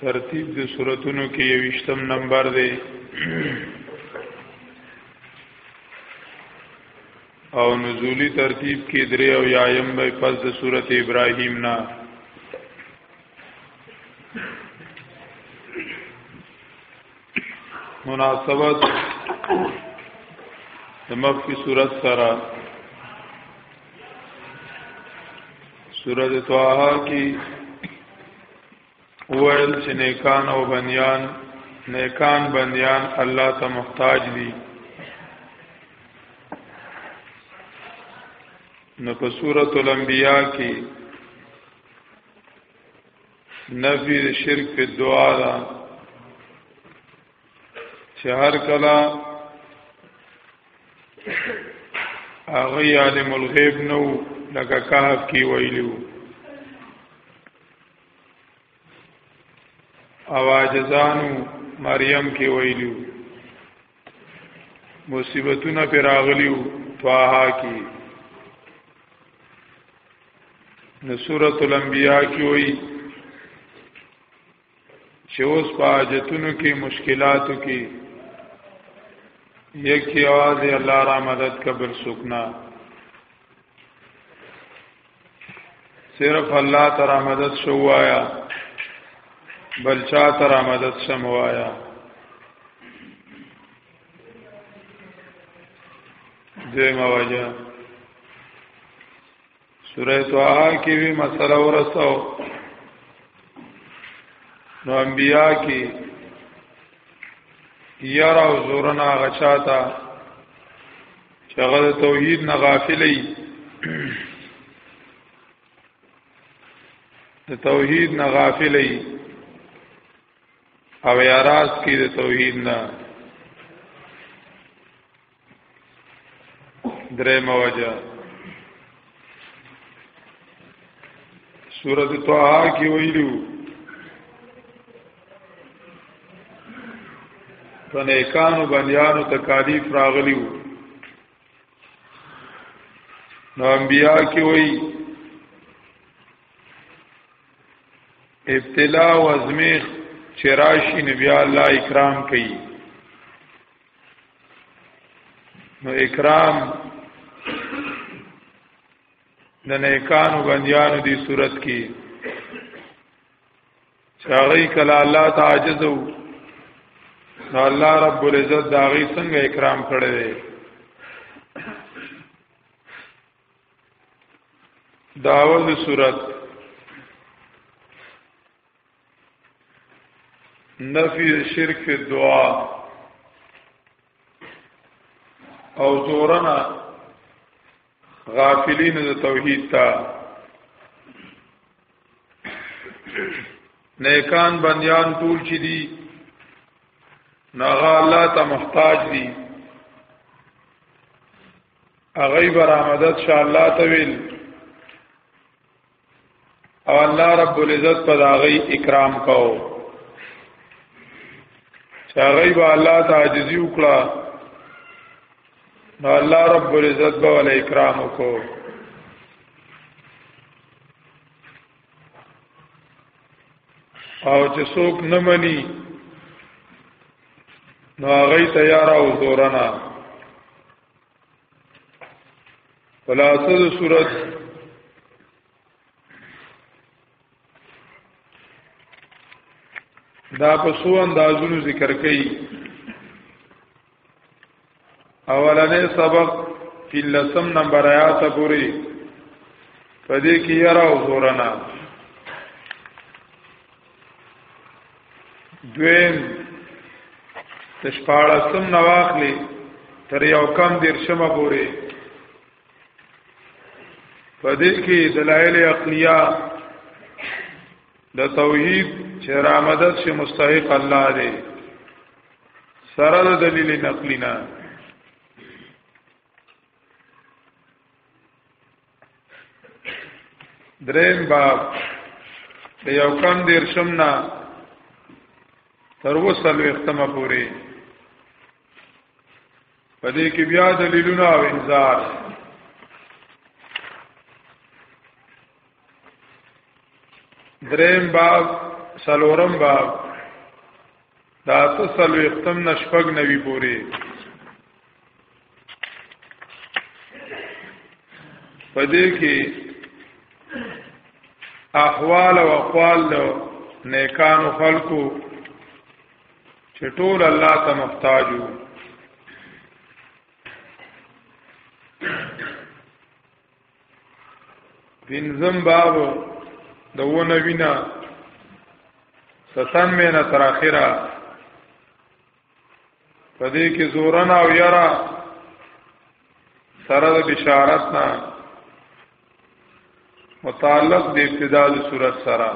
ترتیب د سوراتونو کې یوشتم نمبر دی او نزولی ترتیب کې درې او یایم به پس د سورته ابراهیم نه مناسبت د مخکې صورت سره سورته طه کې ویل چې نیکان او بنیان نیکان بنیان الله ته محتاج دي نو په سورۃ الانبیاء کې نفی شرک په دعا ده چې هر کله هغه عالم الغیب نو لکه کهف کې ویلو اواجزانو مریم کې ویلو مصیبتونه پر راغلیو طه کې نو سورۃ الانبیاء کې وایي چې اوس په حاجتونو کې مشکلاتو کې یکی आवाज الله را مدد قبل سکنا صرف الله تعالی مدد شو وایا بل چا تعالی مدد شم وایا دیمه وجه سوره توها کې وی مسله ورسو نو انبیا کې یرا او زورنا غچاتا چې هغه د توحید نه غافلې د توحید نه غافلې او یاراز کې د توحید نه درې موجه سورۃ طه کې ویلو په نیکانو بنیانو تکالیف راغلی وو نو انبیا کې وای ابتلا او ازمیخ چراشی نبی الله اکرام کوي نو اکرام د نیکانو بندیانو دی صورت کې چاغی کله الله تعجز او الله رب العزت دا غي څنګه اکرام کړی دی داول صورت نفی شرک فی دعا او زورنا غافلین د توحید تا نیکان بندیان ټول چي دي ناغا الله ته محتاج دي اغی برامدد شاء الله طویل او الله رب العزت په داغي اکرام کو چاغي به الله تعجزي وکړه نو الله رب العزت به ول اکرام کو او چې څوک نه مني نو هغه تیار او زورنا خلاصه د صورت دا په سو اندازونو ذکر کړي اولنې سبق په لسم نمبر آیات پورې پدې کې یرا او زورنا دویم تشپاړسم نواخلی تر یو کم دیر شمه پوری په دې کې دلایل عقلیه د توحید چې را مدد شي مستحق الله دی سره د دلیل نقلی نه دریم باب د یو کم دیر شمنا تر وسلو اختمه پوری پدې کې بیا دلیلونه او انذار دریم باب سلورم باب دا اته سلو اختم نشپګ نوی پوری پدې کې احوال او اقوال له نیکانو خلقو چې ټول الله ته محتاج وو پنځم باب د ونه وینا ستن مینا تر اخره پدې کې زورنا او یرا سره د بشارت نه متعلق د ابتدا د صورت سره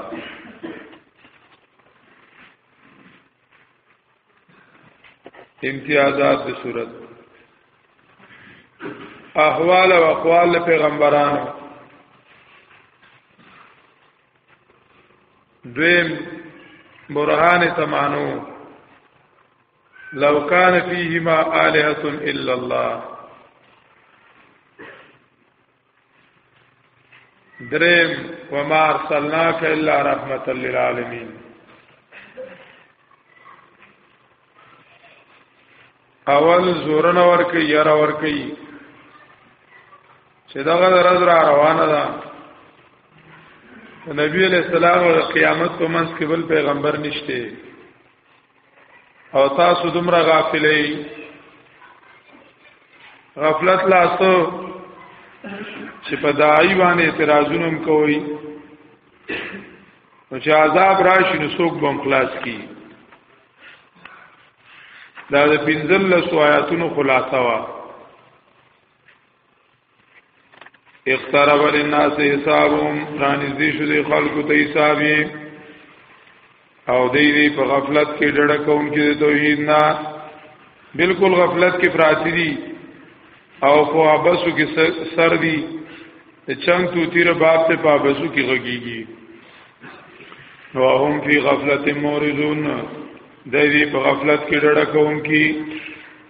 امتیازات د صورت احوال او اقوال پیغمبرانو دویم برهان تمانو لو کان فیهما الہۃ الا الله درم وما ارسلناک الا رحمت للعالمین اول زورن اور کوي ير اور کوي چې دغه درز را روانه ده نبی علیہ السلام او قیامت په منځ کې بل پیغمبر نشته او تاسو دومره غافلې غفلت لاسو چې په دای باندې اعتراضونه کوي نو چې عذاب راشي نو څوک بم خلاص کی دا د پنځل سو آیاتونو خلاصه وا اقترب للناس حسابهم رانزدې شو د خلکو ته حسابي او دې دې په غفلت کې ډډه کوم کې د توحید نه بالکل غفلت کې پراتی دي او خو ابسو کې سر دي چنګ تو تیر باب ته پابسو کې غږیږي نو هم فی غفلت مورزون د دې په غفلت کې ډډه کوم کې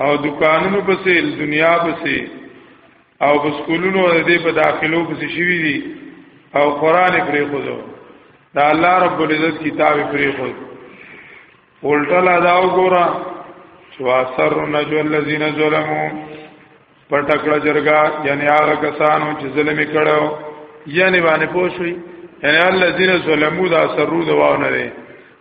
او دکانونو پسې دنیا پسې او په سکولونو دې په داخلو پسې شوی دي او قران پرې خودو دا الله رب العزت کتاب پرې خود ولټل ادا وګورا واسر نجو الذين ظلموا پټکړه جرګه یعنی هغه کسانو چې ظلم کړو یعنی باندې پوښوي یعنی الذين ظلموا دا سرو دواونه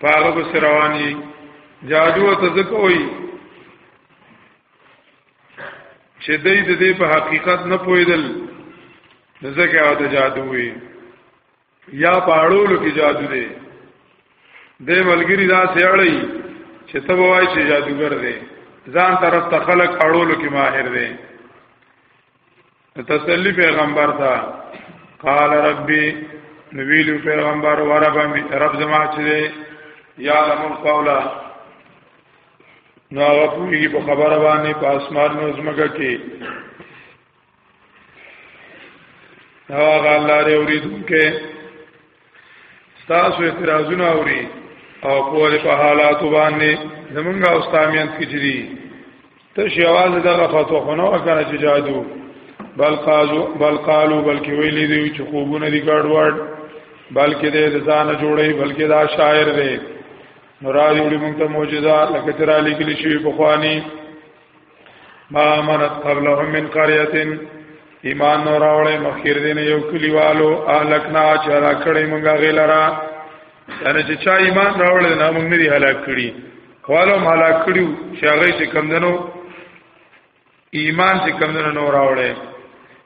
پاغه بس رواني جادو ته ځکه وي چې دې د دې په حقیقت نه پویدل ځکه او ته جادو وي یا پاړولو کې جادو دی دې ملګری دا سیړی چې ته وای چې جادوګر دی ځان طرف ته خلق اړولو کې ماهر دی تسلی پیغمبر تا قال ربي نبیل پیغمبر ورب رب زما چې یا لم القول نو هغه پوری په خبره باندې په اسمان نو زمګه کې هغه الله لري اوریدونکو تاسو اعتراضونه اوري او په دې په حالات باندې زمونږ او استامیانت کې جدي ته شواز دغه فتوا خو نه وکړه چې جادو بل قالو بل قالو بلکې ویلې دي چې خوبونه دي ګډوډ بلکې دې ځان جوړي بلکې دا شاعر دی نو را دې وړي موږ ته معجزات لکه تر علی کې شي په خواني ما امنت قبلهم من قريه ایمان نور اوړې مخیر دین یو کلیوالو اهلکنا چې را کړې مونږه غیلرا یعنی چې چا ایمان راوړل نه مونږ نه هلاک کړي خوالو هلاک کړیو چې هغه چې کمندنو ایمان چې کمندنو نور اوړې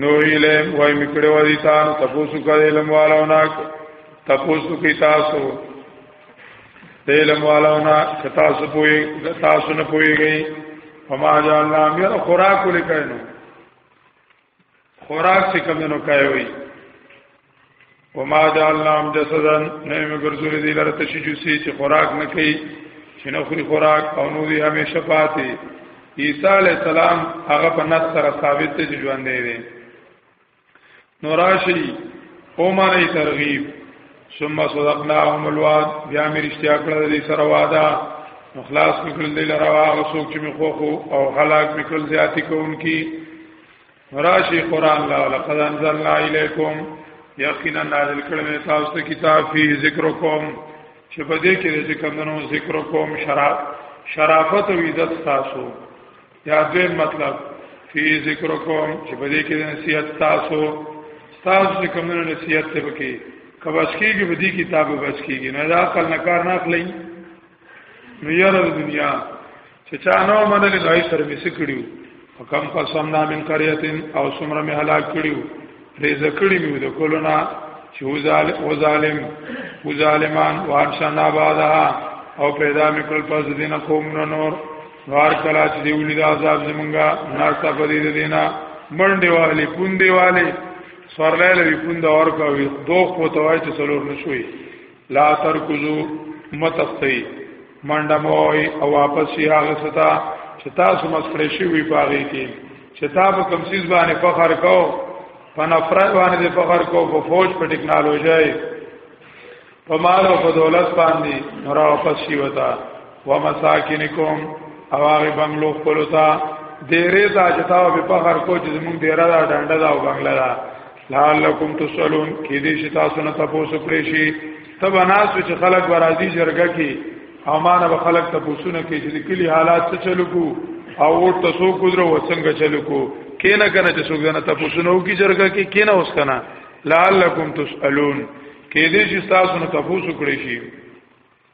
نو ویلې وای میکړه ودی تا نو تاسو کوي علم والاونه تاسو کوي تاسو د علم والاونه تاسو پوي تاسو نه پويږي فما جعلنا میر خوراک لیکنو خوراک څخه منو کوي وما جعلناهم جسدا نعم ګرځول دي لره تشجسي چې خوراک نه کوي چې نه خوري خوراک او نو دي همیشه پاتې عیسی علی السلام هغه په نص سره ثابت دي چې ژوند دی نوراشی او معنی ترغیب ثم صدقناهم الوعد بیا مې رښتیا کړل دې سره وعده مخلاص میکل دې لره هغه څوک چې مې خوخو او هلاک میکل زیاتی کوونکی راشي قران لا لقد انزلنا الیکم یقینا نازل کړم تاسو ته کتاب فی ذکرکم چې په دې کې چې کمنو ذکرکم شراب شرافت او عزت تاسو یا دې مطلب فی ذکرکم چې په دې کې نصیحت تاسو تاسو چې کمنو نصیحت ته وکي کبس کېږي په دې کتاب بس کېږي نه دا عقل نه کار نه اخلي نو یاره دنیا چې چا نو منل نو یې سره مې سکړیو وکم قسم نامن قريتين او سمره مې هلاک کړیو ریزه کړی مې د کولونا چې و ظالم و ظالمان وانشنا بعدها او پیدا مې کول پس دین قوم نو نور نور کلا چې دی ولید عذاب زمونږه نار ته پدې دینا منډه والے پوندې والے سورلې لوي پوند اور کوي دوه خو توای چې څلور نشوي لا ترکزو متختی منډه موي او واپس شي هغه ستا چې تاسو مسخره شي وي پاږي کې چې تاسو کوم سیس باندې فخر کو په نفرت باندې فخر کو په فوج په ټکنالوژي په مال او په دولت باندې را واپس شي وتا و مساکنکم او هغه بنگلو خپلتا دیره دا چې تاسو په فخر کو چې موږ دیره دا ډنډه دا او بنگلا دا لعلکم تسالون کې دې چې تاسو نه تاسو کړی شي تب ناس چې خلک ورازي جرګه کې او مان به خلک تاسو نه کې چې کلی حالات څه چلو کو او ور تاسو کو درو وسنګ چلو کو کینه کنه چې څوک نه تاسو نه وکي جرګه کې کینه اوس کنه لعلکم تسالون کې دې چې تاسو نه تاسو کړی شي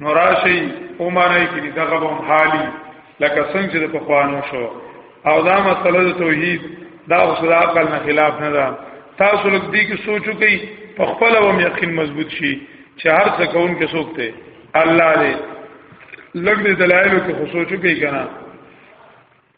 نو راشي او معنی کې دغه هم حالي لکه څنګه چې په خوانو شو او دا مسله د توحید دا اصل عقل نه خلاف نه ده تاسو لږ دې کې سوچو کوي په خپل هم یقین مضبوط شي چې هر څه کون کې سوکته الله دې لږ دې دلایلو کې سوچو کوي کنه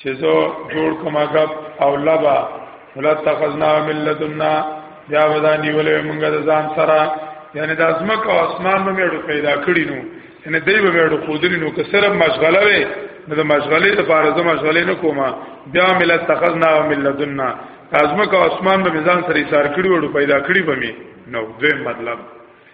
چې زه جوړ کوم غب او لبا ولا تخزنا من لدنا بیا ودا نیولې مونږه د ځان سره یعنی د ازمک او اسمان به مېړو پیدا کړی نو یعنی دی به مېړو خودلی نو که صرف مشغله وي نو د مشغلې لپاره زه مشغلې نه کومه بیا مل تخزنا من لدنا ازمک او اسمان به ځان سره ایثار کړی وړو پیدا کړی به می نو دوی مطلب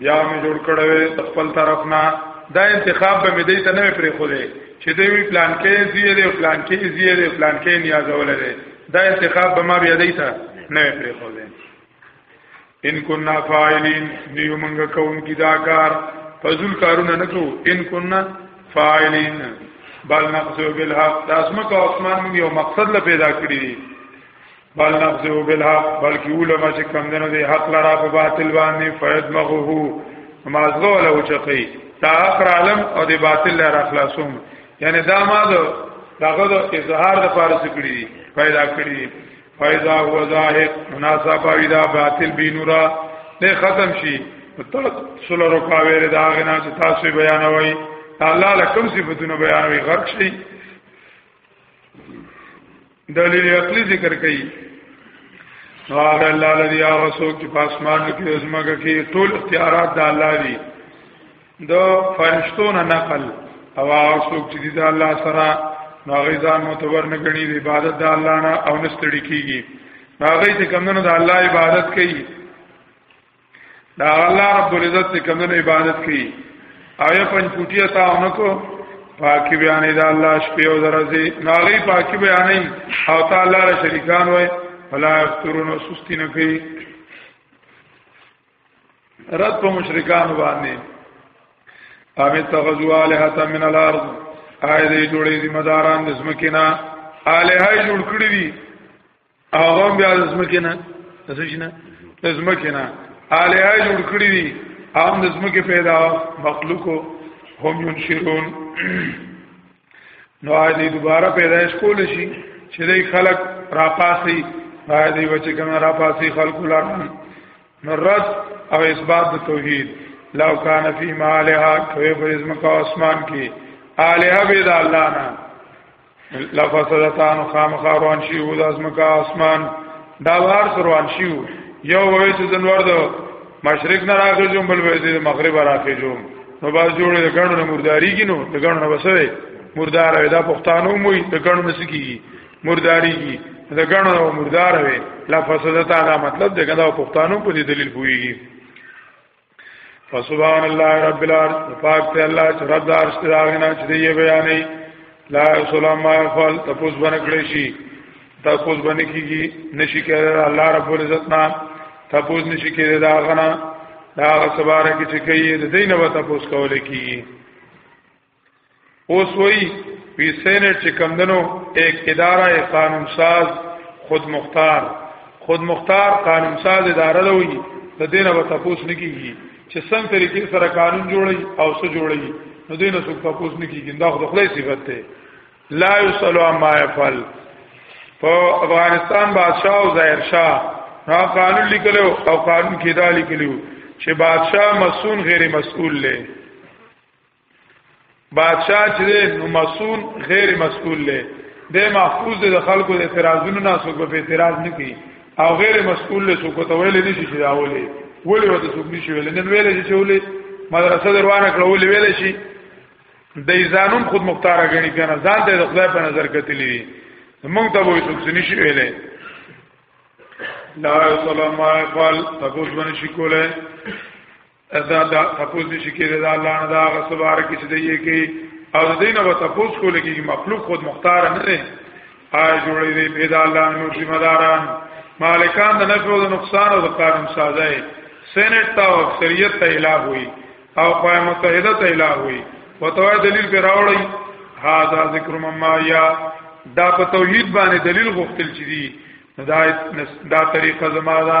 بیا مې جوړ کړو د خپل طرف نه دا انتخاب به مې دی ته نه پرې خو دی چې دوی وی پلان کې زیه دی پلان کې زیه دی پلان کې نیاز ولري دا انتخاب به ما بیا دی ته نه پرې خو دی ان كنا فاعلين نیو منګه کوم کی دا کار فزول کارونه نکو ان كنا فاعلين بل نقصو بالحق دا اسمه کو اسمان یو مقصد له پیدا کړی بل نفسه بالحق بلکې علماء چې کم دنو دی حق لرا په باطل باندې فید مغه مازغه ولا وچقي تا اخر عالم او دی باطل لرا خلاصوم یعنی دا ما دو داغه د اظهار د پاره سکړي دي پیدا کړی دي فایذا هو ظاهر مناسب پیدا باطل بینورا نه ختم شي تل سول رکاوي دا غنا چې تاسو بیان وای الله لکم صفاتونه بیان وي غرق شي دلیل عقلی ذکر کړي قال الله الذي رسول کې پاسمان کې ازمګه کې ټول اختیارات د الله دي د فرشتو نه نقل او هغه څوک چې د الله سره ناغي ځان متبر نه غني د عبادت د الله نه او نستړي کیږي ناغي چې کمنو د الله عبادت کوي دا الله رب العزت ته کوم عبادت کوي او یا پنځ پټیا تا اونکو پاکي بیانې دا الله شپې او درځي ناغي پاکي بیانې او تعالی را شریکان وای فلا یفترون سستی نه کوي رد په مشرکان باندې امه تغزو الها من الارض آی دې جوړې ذمہ داران د زمکینا الهای جوړ کړی دي هغه بیا د زمکه نه د څه نه د زمکه نه الها جوړ کړی دي هم د زمکه پیدا مخلوقو هم ينشرون نو دې دوباره پیدائش کول شي چې دې خلق راپاسي دې بچی کنه راپاسي خلق لارن نو رد او اثبات د توحید لو کان فی مالها کوي په زمکه اسمان کې الها به د الله نه لفسدتان خامخ روان شي او د اسمکا اسمان دا بهر روان شي یو وې چې جنور دو مشرق نه راغی جون بل وې چې مغرب راغی جون نو باز جوړې د ګڼو نه مرداري کینو د ګڼو نه وسوي مردار وې دا پښتانو موي د ګڼو نه سکیږي مرداري کی د ګڼو نه مردار وې لفسدتان مطلب دغه د پښتانو په دلیل پويږي فسبحان الله رب العرش پاک ته الله چې رب دارش ته داغنا چې دی بیانې لا سلام ما فعل تاسو باندې کړی شي تاسو باندې کیږي نشي کېدل الله رب العزت نه تاسو نشي کېدل دا غنا دا سباره کې چې کوي د دینه وته تاسو کولای کیږي اوس وی وی سینټ چې کمندنو اقتدار یې قانون ساز خود مختار خود مختار قانون ساز اداره لوي د دینه به تاسو نه کیږي چې څنګه طریقې سره قانون جوړي او څه جوړي نو دینه څوک تاسو نه کیږي دا خو خپل صفت ده لا یسلو ما يفعل په افغانستان بادشاہ او ظاهر شاه نو قانون لیکلو او قانون کې دا لیکلو چې بادشاہ مسئول غیر مسئول لې بادشاہ چې نو مسئول غیر مسئول دی د محفوظ د خلکو د اعتراضونو نه څوک په اعتراض نه کوي او غیر مسئول له څوک ته ویل نشي چې دا ولې ولې وته څوک نشي ویل نن ویل چې ولې مدرسه دروانه کړو ولې ویل شي د ځانون خود مختار غني کنه ځان ته د خدای په نظر کتلی دي موږ ته وایي څوک نشي ویلې لا سلام علیکم تاسو باندې شي کوله دا دا تاسو نشي کېدای دا الله نه دا غسبار کې چې دی کې او د دینه و تاسو کول کې مخلوق خود مختار نه دی آی جوړې دی پیدا الله نو ذمہ داران مالکان د نفع او نقصان او د قانون سازای سینټ تا او اکثریت ته الہ وي او قائم متحده ته الہ وي وتوای دلیل پر راوړی هاذا ذکر مما یا دا په توحید باندې دلیل غوښتل چي دي دا دا طریقه زما ده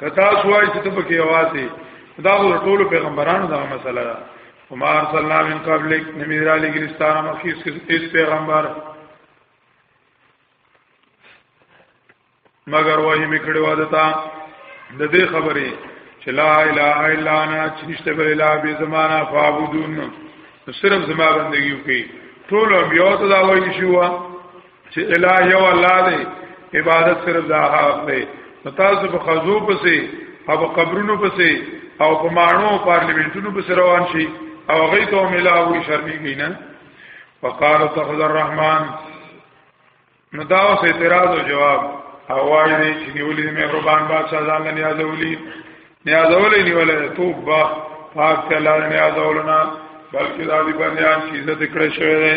کتا سوای چې ته پکې اواسي دا د ټول پیغمبرانو دا مسله ده وما ارسلنا من قبلک نبی را لګل ستاره مخیس اس پیغمبر مگر وای میکړه ودتا د دې خبرې چې لا اله الا انا چې نشته بل اله به زمانہ فعبدون صرف زما بندگی وکي ټول بیا ته دا وایي شو چې الہ یو الله دی عبادت صرف دا حق دی تاسو په خزو پسې او په قبرونو پسې او په مانو پارلیمنتونو پسې روان شي او غي ته ملا وي شرمېږي نه فقال تخذ الرحمن نو دا اوس اعتراض او جواب او وایي دی چې نیولې مې قربان بادشاہ ځان نه نیازولې نیازولې نیولې توبه پاک ته لار نیازولنا بلکې دا دې باندې ان چیزه ذکر شوی دی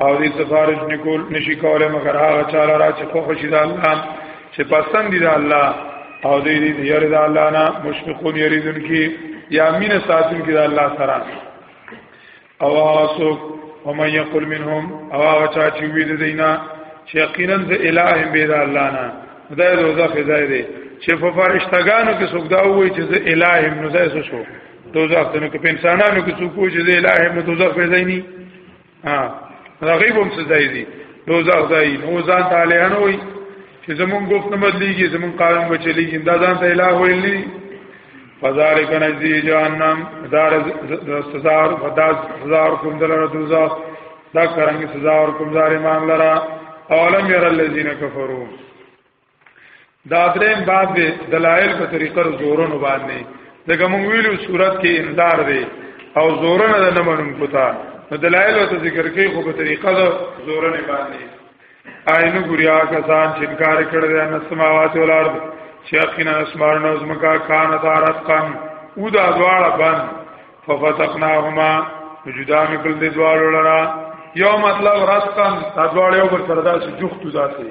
او دې سفارش نکول نشي کوله مگر هغه چاله را چې خو خوشي ده الله چې پسند دي ده الله او دې دې یری ده الله نه مشفقون یریدون کی یا امین ساتون کی ده الله سره او اسو ومن یقول منهم او هغه چا چې وی دې دینا چې یقینا ز الہ به ده الله نه خدای روزه خدای دې چې په فرشتګانو کې څوک دا وایي چې ز الہ نو ځای شو دوزخ ته نو کې انسانانو کې څوک وایي چې ز الہ نو دوزخ به ځای نه ها غیب هم څه ځای دی دوزخ ځای نو ځان ته له نه وي چې زمون ګفت نه بدليږي زمون قانون بچليږي دا ځان ته الہ ویلی فذالک نجزی جهنم دار سزار فداز سزار کوم دلاره دوزخ دا کرانګي سزا ور کوم ظالمان لرا اولم ير الذين كفروا دا دریم باب دی دلایل په طریقه زورونو باندې دغه مونږ ویلو صورت کې انذار دی او زورونه د نه منون کوتا نو دلایل او ذکر کې خو په طریقه د زورونه باندې آینو ګوریا کسان چې انکار کړی دی ان سماوات او الارض چې اخینا اسمان او زمکا کان دارت قم او دا دواړه بند ففتقناهما جدا مکل دې دواړو لرا یو مطلب رسقن دا دواړو پر سردا چې جوختو ذاتي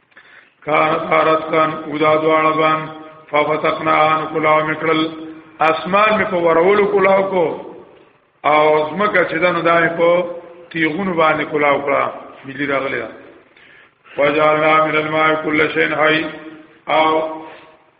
کان تارت کان اودا دواړه بان ففتقنا ان کلاو مکرل اسمان می په ورولو کلاو کو او زمکه چې دنو دای په تیغونو باندې کلاو کړه ملي راغلی دا وجعلنا من الماء كل شيء حي او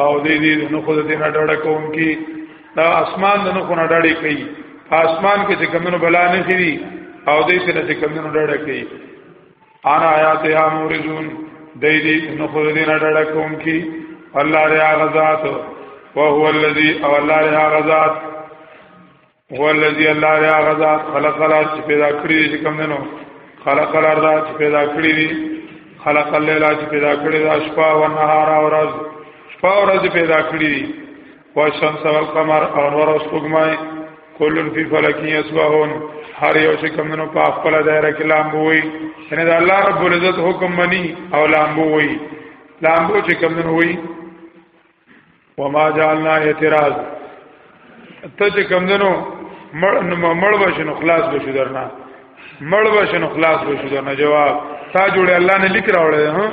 او دې دې نو خو دې نه ډډه کوم کی دا اسمان د نو خو نه ډډه کوي اسمان کې چې کمنو بلا نه کیږي او دې څه نه چې کمنو ډډه کوي انا آیات یا مورزون دې دې نو خو دې نه ډډه کوم کی الله ریا غزاد او هو الذی او الله ریا غزاد هو الذي الله يا غزا خلق الله چې پیدا کړی دي کوم نه نو خلق الارض چې پیدا کړی دي خلق الليل چې پیدا کړی دا شپه او نهار او ورځ شپه او ورځ پیدا کړی دي او شمس او قمر او نور او سپوږمۍ کلن فی فلک یسبحون هر یو چې کوم نه په خپل دایره کې لامبو وي یعنی دا الله رب العزت حکم منی او لامبو وي لامبو چې کوم نه وي وما جعلنا اعتراض ته چې کمندنو مړ مړ بشنو خلاص بشو درنا مړ بشنو خلاص بشو درنا جواب تا جوړه الله نه لیک راوړل ها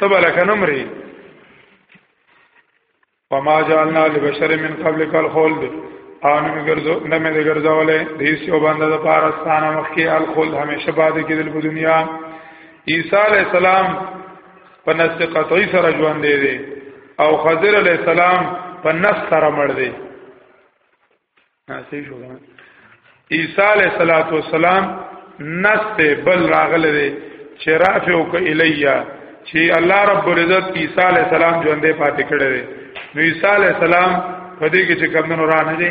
تب لکه نمرې وما جعلنا لبشر من قبلك الخلد او نمی گرزو نمی دی گرزولی دیس یو بنده دا پارستان مخی الخلد همیشه باده کی دل په دنیا عیسی علیہ السلام په نفس قطعی سره ژوند دی او خضر علی السلام په نفس سره مړ دی صحیح شو کنه عیسی علیہ الصلوۃ والسلام نست بل راغله دی چې رافعو ک الیا چې الله رب العزت عیسی علیہ السلام ژوندې پاتې کړی دی نو عیسی علیہ السلام په دې کې چې کمنو را نه دی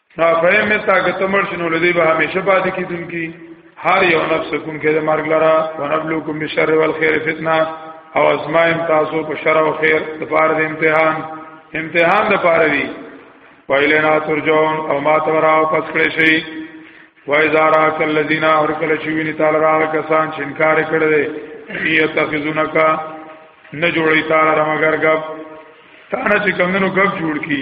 ما فهم تا که تمر شنو لدی به همیشه پاتې کیدون کی هر یو نفس کوم کې د مرګ لرا ونبلوکم بشر والخير فتنه او ازمایم تاسو په شر او خیر د پاره د امتحان امتحان د پاره دی ویلنا ترجون او ما توراو پس کړی شي وای زارا کل الذین اور کل شوین تعالی را کسان چې انکار کړی دی یتخذونک نه جوړی تعالی را مگر غب تا نه چې کمنو غب جوړ کی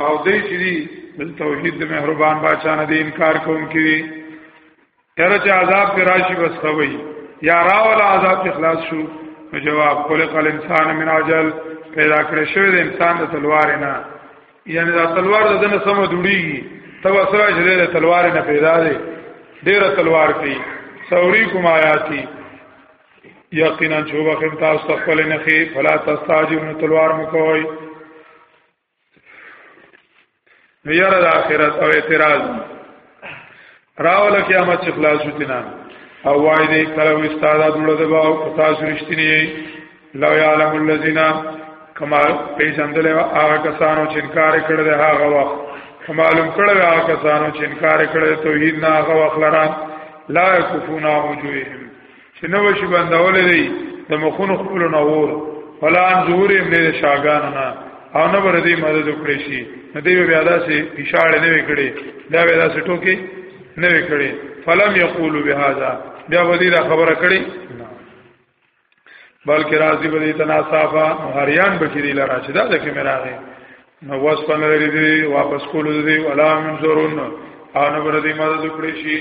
او دې چې دی بل توحید د مهربان بادشاہ نه دی انکار کوم کړي یاره چې عذاب پر راشي بس خوي یا راول عذاب اخلاص شو جواب خلق الانسان من عجل پیدا کړی شوی د انسان د تلوار نه یعنی دا تلوار د دنه سم جوړیږي تب اسرا چې د تلوار نه پیدا دی ډیر تلوار کوي سوري کوم آیاتی یقینا چوبه خم تاسو خپل نه خي فلا تستاجو تلوار مکوئ نو یاره د آخرت او اعتراض راول قیامت چې خلاص وتینا او وای دې کله استاد دړه دبا او پتا سرشتنی لو یعلم الذین کما پیژندل هغه کسانو چې انکار کړ د هغه وخت معلوم کړ هغه کسانو چې انکار کړ توحید نه هغه وخت لران لا کفونا وجوههم چې نو شي بندولې دی د مخونو خپل نه ور فلان ظهور یې نه شاګان نه او نه بر دې مدد وکړي شي نه دی بیا داسې اشاره نه وکړي دا بیا داسې ټوکی نه وکړي فلم یقول بهذا بیا ودی دا خبره کړي بلکې راضي به دې تناصافه هریان بکری لرا چې دا د کې مراغه نو واس په لري دي واپس کول دي ولا منظرون او نو بر دي مدد کړی شي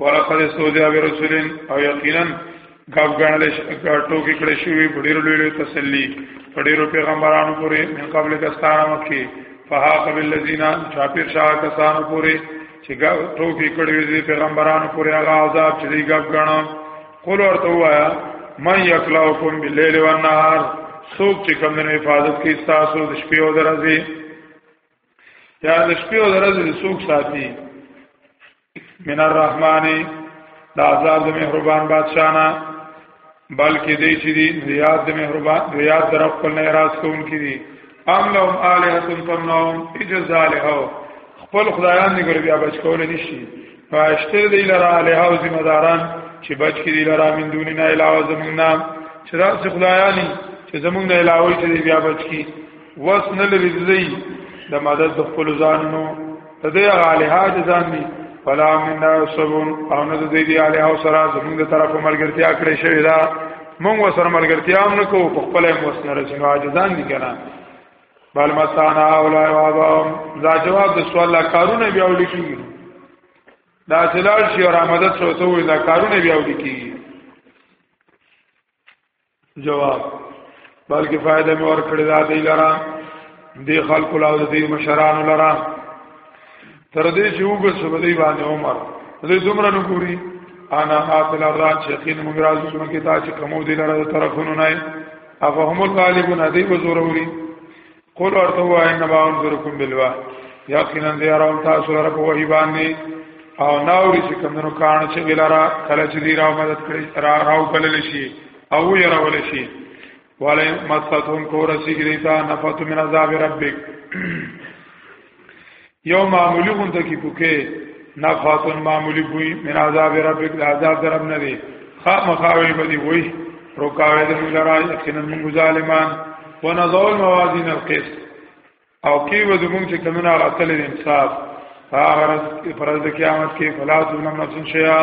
ولقد استوجا برسولین او یقینا غاب غنل شکاټو کې کړی شوی ډیر لوی لوی تسلی ډیر پیغمبرانو پورې من قبل کستانه مخکي فها قبل الذین شاپیر شاه کسانو پورې چې ټوکی کړی دي پیغمبرانو پورې هغه عذاب چې غاب غنل قول ورته وایا من یکلاکم باللیل والنهار سوک چې کوم نه حفاظت کوي تاسو د شپې او درځي یا د شپې او درځي سوک ساتي من الرحمن دا عذاب د مهربان بادشاہ نه بلکې دې چې دې یاد د مهربان یاد در خپل نه راز کوونکې دي ام لهم الهه تمنعهم اجزالها خپل خدایان نه ګرځي بیا بچ کول نشي فاشتر دی لرا الهه او ذمہ داران چې بچ کی دی لرا من دون نه علاوه زمونږ نام چې دا څه خدایانی چې زمونږ نه علاوه چې بیا بچ کی وس نه لري د مدد د خپل ځانونو تدې غالها جزان دي فلا منا سبون او نه دې دي علي او سره زمونږ د طرفه ملګرتیا کړې شوې ده مونږ وسره ملګرتیا هم نکو په خپل موسنه رسنو عاجزان دي کنه بل مستانا اولای و ابام دا جواب د سوال لا کارونه بیا ولیکي دا سلال شي او آمدت شو ته وې دا کارونه بیا ولیکي جواب بلکې فائدہ مې ورکړې دا دی لرا دی خلق لا د دې مشران لرا تر دې چې وګ څه بدی باندې عمر دې دومره نګوري انا حاصل الران شیخین موږ راځو چې موږ ته چې کومو دي لره طرفونو نه هغه هم طالبون دی وزوروري قول ورته وای نه باون زرکم بلوا یقینا دی راو تاسو لپاره په وحی باندې او ناوري چې کمنو کان چې ولرا کله چې دی راو مدد کړی را راو کله لشي او یې راو لشي والے مستون کو رسی گریتا نفت من عذاب ربک یو معمولی غونډه کې پکې نفاتن معمولی بوی من عذاب ربک د عذاب درب نه دی خامخاوی بدی وای رکاوی د موږ لرا یقینا موږ ظالمان ونزول موازین القسط او کی و زمون چې کمنه راتل انصاف هغه پرز د قیامت کې فلا ظلم نفس شیا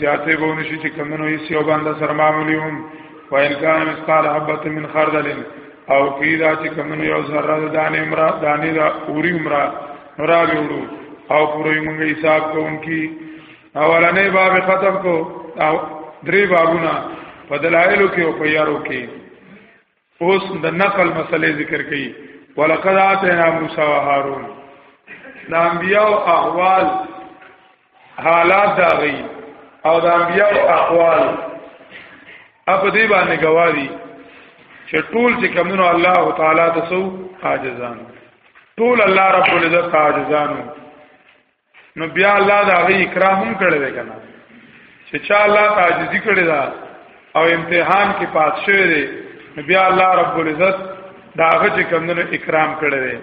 زیاته به نشي چې کمنو یې سیو باندې سرماملیوم وان کان مثقال حبه من خردل او کیدا چې کوم یو ذره د دانې امرا دانې دا اوری امرا نورا ویړو او پوری موږ حساب کوونکی اولنې باب ختم کو او درې بابونه په دلایلو کې او په یارو کې اوس د نقل مسلې ذکر کړي ولقد اتینا موسی و هارون د انبیاء احوال حالات دا غي او د انبیاء اقوال اپ دې باندې گواهی چې ټول چې کمونو الله تعالی د سو عاجزان ټول الله رب العزت عاجزان نو بیا الله دا غي اکرام هم کړی دی کنه چې چا الله تعجزي کړی دا او امتحان کې پات شوی دی بیا الله رب العزت دا هغه چې کمونو اکرام کړی دی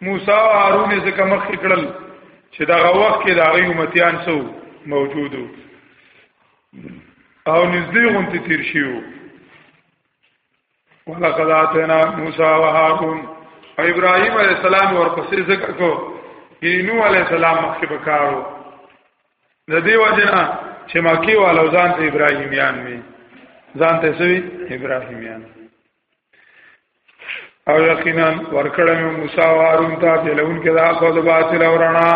موسی او هارون یې ځکه مخ کړل چې دا وخت کې دا غي امتیان سو موجودو او نږدې غونتی تیر شیو ولقد اتینا موسی و هارون او ابراهیم علیہ السلام ورپسې ذکر کو نو علیہ السلام مخکې بکارو د دې وجنه چې مکی والو ځان ته ابراهیمیان وي ځان ته سوي ابراهیمیان او یقینا ورکړم موسی او هارون ته چې لون کې دا خو د باطل او رڼا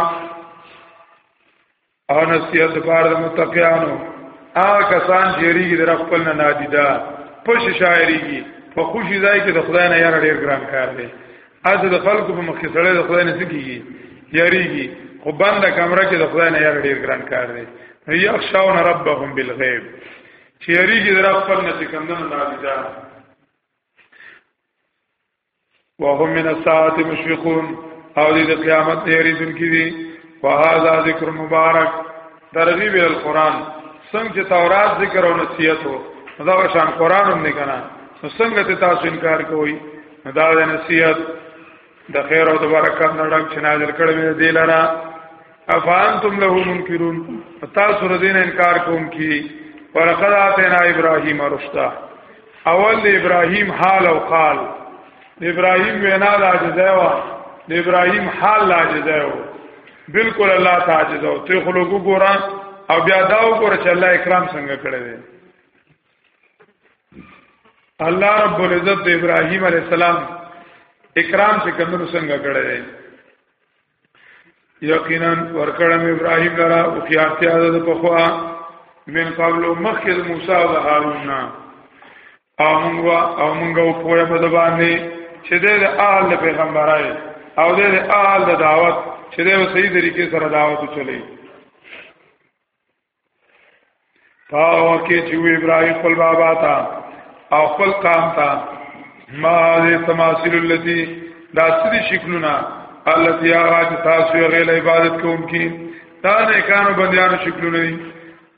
او نصیحت لپاره د متقینو هغه کسان چې ریږي در خپل نه نادیدا پښ شاعریږي په خوشي ځای کې د خدای نه یار ډیر ګران کار دی از د خلکو په مخ کې سره د خدای نه سکیږي یریږي خو بنده کمره کې د خدای نه یار ډیر ګران کار دی یخشون ربهم بالغیب چیرې چې در خپل نه چې کمندونو باندې دا وهم من الساعه مشفقون او دې د قیامت نه یریدون کې دي وهذا ذکر مبارک ترغیب القرآن څنګه چې تورات ذکر او نصیحت وو دا شان قرآن هم نه کنه څنګه ته تاسو انکار کوئ دا د نصیحت د خیر او د برکت نه ډک چې نازل کړی وي دی لرا افانتم له منکرون تاسو رزین انکار کوم کی ولقد اتینا ابراهیم رشدا اول ابراهیم حال او قال ابراهیم وینا لا جزاوا د ابراهیم حال لا جزاو بالکل الله تعالی جزاو ته خلکو ګورا او بیا دا وګوره چې الله اکرام څنګه کړی دی الله رب العزت د ابراهيم عليه السلام اکرام چې کمنو څنګه کړی دی یقینا ورکړم ابراهيم لرا او خيارتي عادت په خوا من قبل مخکې موسی او هارون او موږ او موږ په پوهه په باندې چې د اهل پیغمبرای او د اهل دعوت چې د صحیح طریقې سره دعوت چلی پا وکه چې وی ابراهيم خپل بابا تا او خپل قام تا ما دې تماثيل التي دا سدي شکلونه التي هغه چې تاسو یې غیر عبادت کوونکی دا نه کانو بندیانو شکلونه دي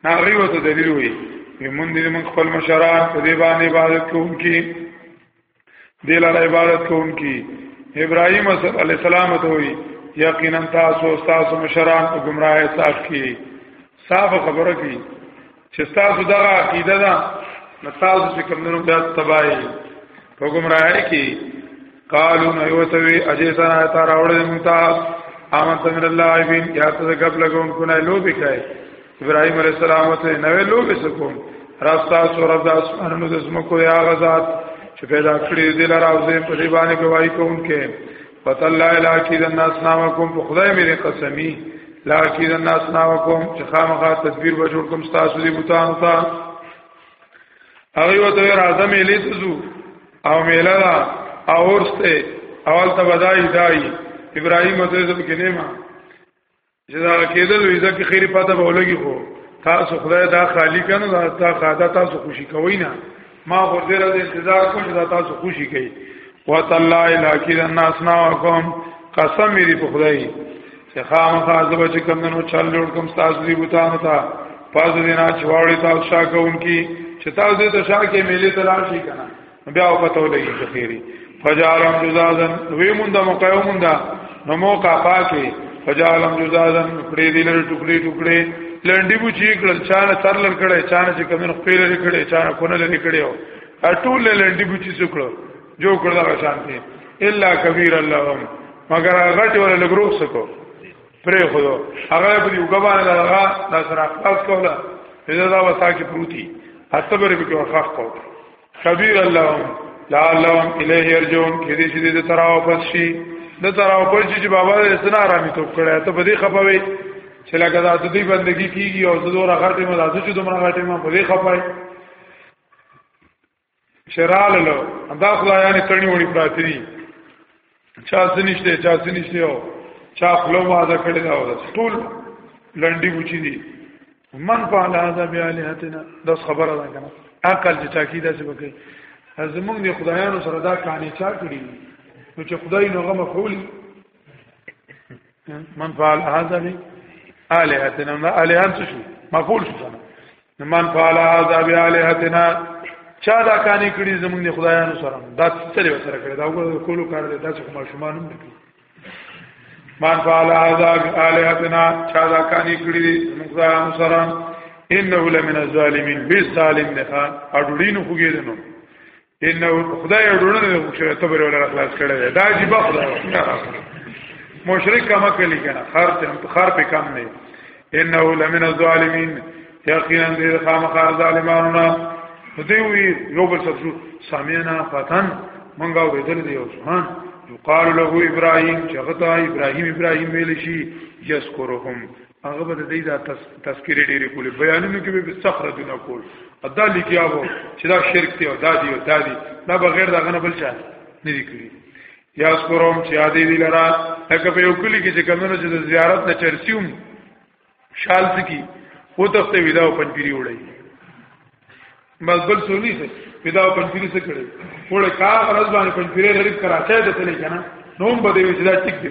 هغه وته دلیل وي موږ دې موږ خپل مشران په دې باندې عبادت کوونکی دې لاره عبادت کوونکی ابراهيم عليه السلام ته وي یقینا تاسو تاسو مشران او گمراه صاف کی صاف خبره کی چې تاسو دا عقیده ده نو تاسو چې کوم نو بیا تباہی په گمراهی کی قالو نو یو ته وی اجه سره تا راوړل مونږ ته امن تمر الله بین یا ته غب لګون کو نه لوبي کوي ابراهيم عليه السلام ته نوې لوبې سکوم راستا سو رب د اسمانونو د زمکو یا غزاد چې پیدا کړی دی لاره او زه په دې باندې گواہی کوم کې پت الله الا کی د الناس نامکم په خدای مې قسمی لا کی د الناس نامکم چې خامخا تدبیر به جوړ کوم تاسو دې بوتان ته هغه وته راځه مې لیت زو او میلا دا اورسته اول ته بدای دای ابراهیم ته زب کې نیمه چې دا کېدل وي ځکه خیر پاته به ولګي خو تاسو خدای دا خالی کنه دا تا خاطا تاسو خوشی کوي نه ما خو دې راځي انتظار کوم چې دا تاسو خوشی کوي وتالله الاکید الناس ناکم قسم دې په خدای چې خامخا زب چې کم نو چل جوړ کوم تاسو دې بوتان تا پاز دې نه چواړې تاسو شا کوونکی چې تاسو دې ته شا کې میلې تلاشي کنه بیا پته ولګي چې خیری فجعلهم جزازا وی مونږ د موقع مونږ نو موقع پاکه فجعلهم جزازا پرې دې لر ټوکړي ټوکړي لنډي بو چې کړل چانه سر لر کړي چانه چې کمن خپل لري کړي چانه کونه لري کړي او ټول لنډي بو چې سکړو جو کړل هغه شانتي الا کبیر اللهم مگر غټ ولا لګرو سکو پرې خو هغه په یو غبان لغه د سره خلاص کوله دا وساکه پروتي اته بری به کې ورخ کوله کبیر الله لعلهم الیه یرجون کې دې چې دې تراو پس شي د تراو پس چې بابا دې سنا آرامي توپ کړه ته به دې خپوي چې لکه دا د دې بندگی کیږي او د دوه غټې مو داسې چې دومره غټې مو په دې خپای شرال له دا خدایانه کړنی وړي پراتی دي چا سنشته چا سنشته او چا خپل ماده کړی دا ټول لنډي بوچی دي من فعل هذا بالهتنا دا خبره ده کنه عقل چې چا کی دا څه وکړي زمونږ د خدایانو سره دا کانې چا کړی نو چې خدای نو غو مفعول من فعل هذا بي الهتنا ما الهان څه شو مفعول شو من فعل هذا بالهتنا چا دا کانې کړی زمونږ د خدایانو سره دا څه لري سره کړی دا وګورئ کولو کار دی دا څه کوم شومان نه کړی من فعل هذا الهتنا چا دا کانی کړی دي موږ ځان سره انه لمن الظالمین به ظالم نه خان اډوډینو خوګیدنو انه خدای اډوډنو نه خوشره ته بره ولا خلاص کړی دا جی بخدا مشرک کما کلی کنه خر ته خر په کم نه انه لمن الظالمین یقینا دې خامخار ظالمانو نه دوی وی یو بل څه سامینا فتن مونږه وېدل دی او سبحان یقال له ابراهیم چې غته ابراهیم ابراهیم ویل شي یذکرهم هغه به دې دا تذکرې ډېرې کولې بیانونه کې به صخره دونه کول ادا لیکیا وو چې دا شرک دی او دا دی او دا دی دا بغیر دا غنه بل چا نه دی کړی یا سپروم چې عادی دی لرا لکه په یو کلی کې چې کمنو چې د زیارت نه چرسیوم شال سکی خو تخته ودا او پنځپيري وړي بس بل سونی سي ودا او پنځپيري څه کړي وړه کا غرض باندې پنځپيري غریب کراچۍ ته تللی کنه نوم بده وځلا ټیک دی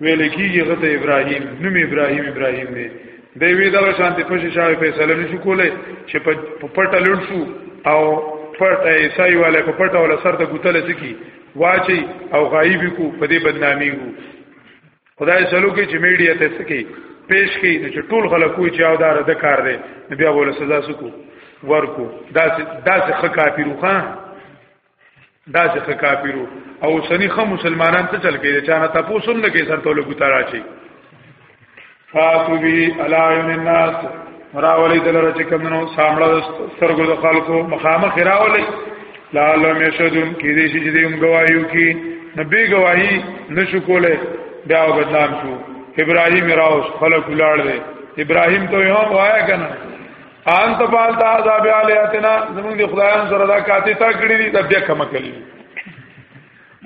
ویل کیږي غته ابراهیم نوم ابراهیم ابراهیم دی دی وی دا شان ته پښې شاوې فیصله نشو کولای چې په پټه لړ شو او پټه ایسای والے په پټه ولا سر ته ګوتل سکی واچي او غایب کو په دې بدنامي کو خدای سلو کې چې میډیا ته سکی پیش کی نو چې ټول خلک کوی چې او دا رد کار دی بیا ولا سزا سکو ورکو دا دا څه خکافیرو خان دا چې کافرو او سني خو مسلمانان څه چل کېږي چې نه تاسو نه کې سر توله ګوتا راشي فاتو بی علایون الناس راولی دلره چې کمنو سامړه سترګو د خلکو مخامخ راولی لعلهم یشهدون کې دې چې دې هم گواهیو کې نبی گواهی نشو کوله بیا بدنام شو ابراهیم راوس خلق لاړ دی ابراهیم ته یو وایا کنه انت فعلت هذا بالهتنا زمون دي خدایان سره دا کاته تا کړی دي دا بیا کم کړی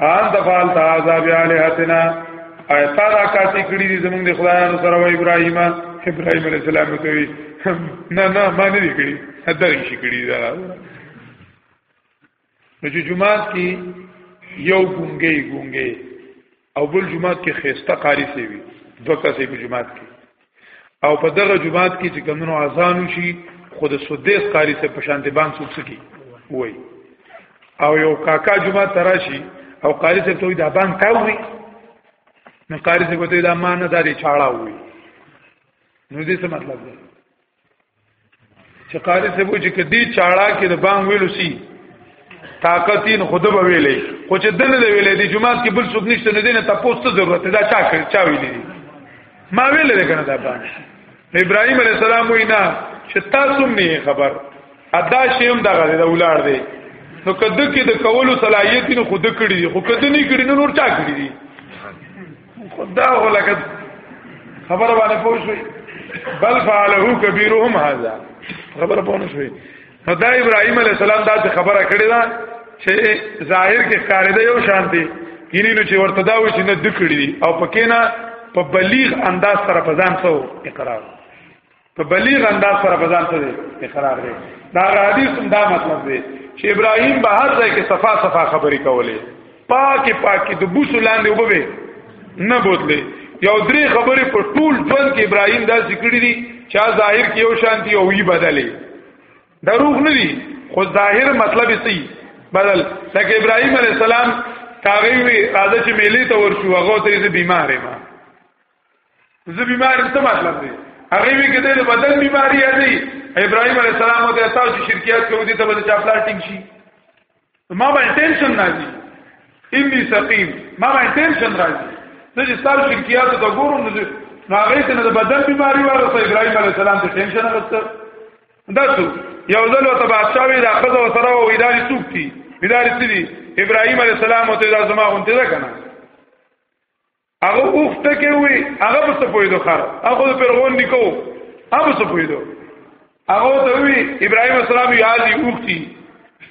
انت فعلت هذا بالهتنا ایتا دا کاته کړی دي زمون دي خدایان سره و ابراهیم ابراهیم علیہ السلام ته وی نه نه ما نه کړی دا شي کړی دا نو چې جمعات کې یو ګونګي ګونګي او بل جمعات کې خيسته قاری سی وي دوه کسې په جمعات کې او په دغه جمعات کې چې کمنو اذان شي خود سدیس قاری سی په شانته باندې څوک سکی وای او یو کاکا جمعات تراشي او قاری سی ته دا باندې تاوي نو قاری سی کوته دا مان نه داري چاړه وي نو دې څه مطلب دی چې قاری صاحب چې کدی چاړه کې د بانګ ویلو سي طاقتین خود به ویلې خو چې دنه دی ویلې د جمعات کې بل څوک نشته نه دینه تاسو ته ضرورت دا چا کړ چا ویلې ما ویلې کنه دا باندې ابراهيم عليه السلام وینا چې تاسو نه خبر ادا شیم دغه د ولار دی نو کده کې د کولو صلاحیت نه خود کړی خو کده نه کړی نور چا کړی دی خدا هو لکه خبر باندې پوه شوي بل فعله کبیرهم هذا خبر پوه نه شوي نو دا ابراهيم عليه السلام دا څه خبره کړې ده چې ظاهر کې ښکارېده یو شان دی یعنی نو چې ورته دا وایي چې نه دکړي او پکې نه په بلیغ انداز سره په ځان سو اقرار په بلیغ انداز سره په ځان سره اقرار دی دا حدیث هم دا مطلب دی چې ابراهیم به هر ځای کې صفا صفا خبرې کولې پاکي پاکي د بوسو لاندې وبوي نه بوتلې یو درې خبرې په ټول ژوند کې ابراهیم دا ذکر دي چې ظاهر کې یو شانتي او وی بدلې دروغ نه دي خو ظاهر مطلب یې صحیح بدل لکه ابراهيم عليه السلام تاغي وي راځي چې میلې ته ورشو هغه ته یې بیمار ما زه بیمار څه مطلب دی هغه وی کده د بدن بیماری دی ابراهيم عليه السلام او ته تاسو شرکیات کوي دي ته به چا پلاټینګ شي ما باندې ټینشن راځي اني سقيم ما باندې ټینشن راځي زه چې تاسو شرکیات ته ګورم نو هغه ته د بدن بیماری وره ته ابراهيم عليه السلام ته ټینشن راځي دا څو یو ځل ته بادشاہ وی دا خزه وسره و اداري څوک دي اداري څه دي ابراهيم عليه السلام او ته زما غونته ده کنه هغه اوخته کې وي هغه په څه پوي دو خر هغه پیرغون نکو هغه څه پوي دو هغه ته وی ابراهيم السلام یادي اوختي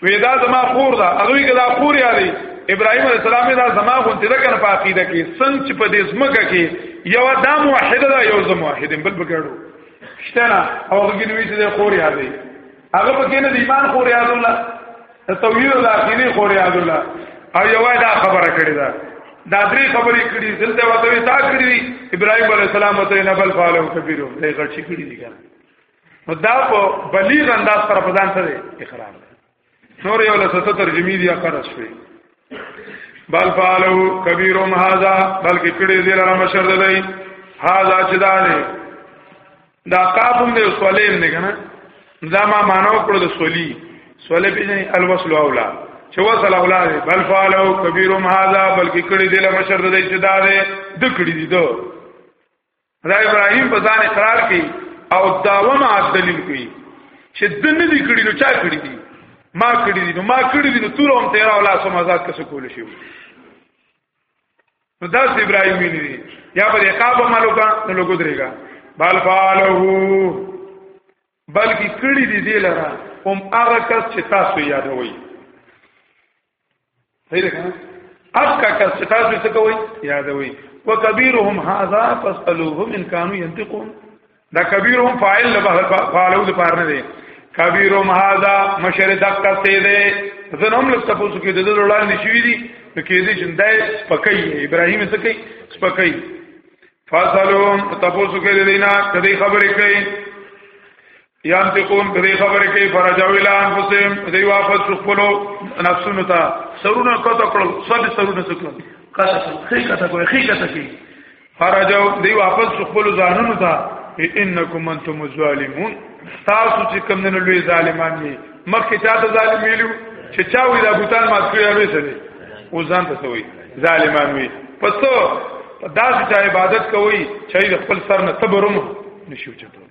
وېدا زما خور دا هغه کې دا خور یادي ابراهيم السلام دا زما غونته ده کنه په عقیده کې څنګه چې په دې سمګه کې یو دا موحد ده یو زم موحد بل بګړو شته نه او هغه کې وی چې خور یادي هغه په کې نه د ایمان خور یاد الله د توحید او د عقیده خور یاد الله او یو دا خبره کړې ده دا درې خبرې کړې دلته وته تا کړې ابراهیم علی السلام ته نه بل فالو کبیرو دې غړشي کړې دي کنه نو دا په بلیغ انداز پر پدان سره اقرار ده نور یو له ست ترجمه دی اقرار شوی بل فالو کبیرو هذا بلکې کړې دې لرم شر دی هذا چې دا نه دا قاف هم دی سولې هم دی کنه دا ما مانو کړو د سولي سولې پیژنې الوصل اولا چې وصل اولا دی بل فعلو کبیرم هاذا بلکې کړي دی له مشر د دې چې دا دی د کړي دی دو دا ابراهيم په ځان اقرار کړي او داوم عدلیل کړي چې د نه دي کړي نو چا کړي دي ما کړي دي نو ما کړي دي نو تور هم تیرا ولا سم آزاد کس کول شي نو دا ابراهيم ویلي دي یا به عقاب عملو کا نو لوګو درېګا بل فعله بلکې کړي دي دې لره هم هغه کس چې تاسو یادوي صحیح ده کنه اکا کس چې تاسو څه کوي یادوي وکبيرهم هذا فاسالوهم ان كانوا ينطقون دا کبیرهم فاعل له فاعلو د پار نه دی کبیرهم هاذا مشر دقه سي دی زنه هم لږ تاسو کې د دې وړاندې شوې دي نو کې دې چې دای سپکای ابراهیم څه کوي سپکای فاصلهم تاسو کې دې نه کدي خبرې کوي یان ته کوم کدي خبرې کوي فرجاو الا انفسهم دې واپس خپلو نفسونو ته سرونه کته کړل سب سرونه څه کړل کته خې کته کوي خې کته کوي فرجو دی واپس خپل ځانونو ته انکم انتم الظالمون تاسو چې کوم نه لوی ظالمان دي مخکې چاته ظالم ویلو چې چا وی دا بوتان مات کړی هغه څه دي او ځان ته سوی ظالمان وی پسو دا چې عبادت کوي چې خپل سر نه صبرم نشو چته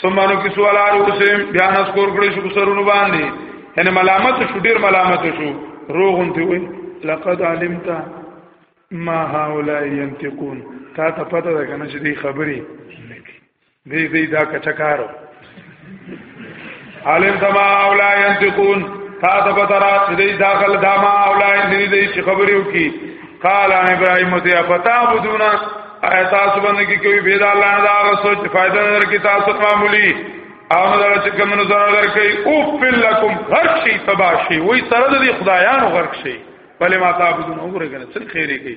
سمانو کې سوال اړو سم بیا نس کور کړی شو سرونو باندې یعنی ملامت شو ډیر ملامت شو روغون ته وي لقد علمت ما هؤلاء ينتقون تا ته پته ده کنه چې دې خبرې دې دې دا کچکارو عالم تما اولا ينتقون تا د بترا دې داخل دما اولا دې دې چې خبرې وکي قال ان ابراهيم ته پتا بدونا ایت تاسو باندې کې کوي بيد الله نه دا سوچ فائدہ نظر کې تاسو معمولی او نه دا چې کوم نظر نظر کوي او فلکم غرق شي تباشي وې سره د خدایانو غرق شي بلې ما تعبدون عمر کنه څل خیره کوي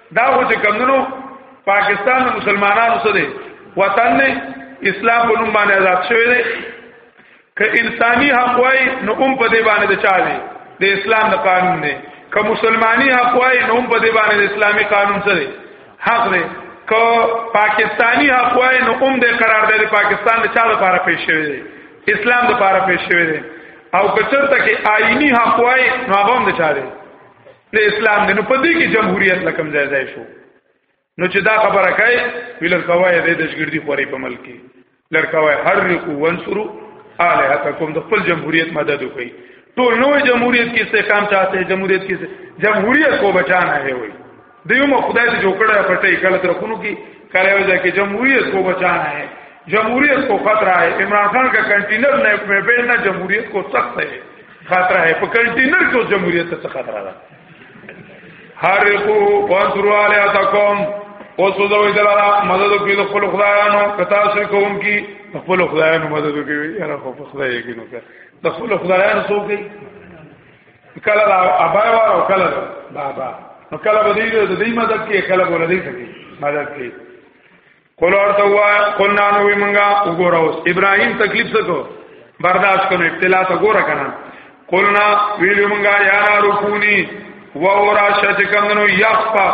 دا خو چې کمونو پاکستان د مسلمانانو څخه دی وطن نه اسلام په نوم باندې آزاد شوی دی که انساني حق وای نو هم په دې باندې د چا دی د اسلام د قانون دی که مسلماني حق وای نو هم په دې باندې د اسلامي قانون څه دی حق دی که پاکستاني حق وای نو هم د قرار دی پاکستان د چا لپاره پیش شوی دی اسلام لپاره پیش شوی دی او کچرته کې آئینی حق وای نو هغه هم د چا دی د اسلام دی نو په دې کې جمهوریت لکم ځای ځای شو نو چې دا خبره کوي ویل کوي د دشګردي خوري په ملک کې لړکوي حرکو وانصرو الہتکم د خپل جمهوریت مدد وکړي ټول نوې جمهوریت کې استحکام چاته ہیں جمهوریت کې جمهوریت کو بچانا ہے وای دیوم خدای ته جوړه پټه کله تر خونو کې کله وځه کې جمهوریت کو بچانا ہے جمهوریت کو خطر ہے عمران خان کا کنٹینر نے میں بیٹھنا جمهوریت کو سخت ہے خطر ہے په کنټینر کې جمهوریت ته خطر ده حرقو وانصروا علیاتکم او سوزوی دلالا مدد کوي د خپل خدایانو کتا سره کوم کی خپل خدایانو مدد کوي یاره خو خدای یې نو کړ د خپل خدایانو سو کوي کله دا ابا واره او کله بابا نو کله به دې د دې مدد کې کله بوله دې کوي مدد کوي قل ورته وایا قلنا نو ویمنګا وګوره اوس ابراهیم تکلیف سکو برداشت کړو ابتلا ته ګوره کنه قلنا ویلو منګا یا رکونی و اورا شت کمنو یخفا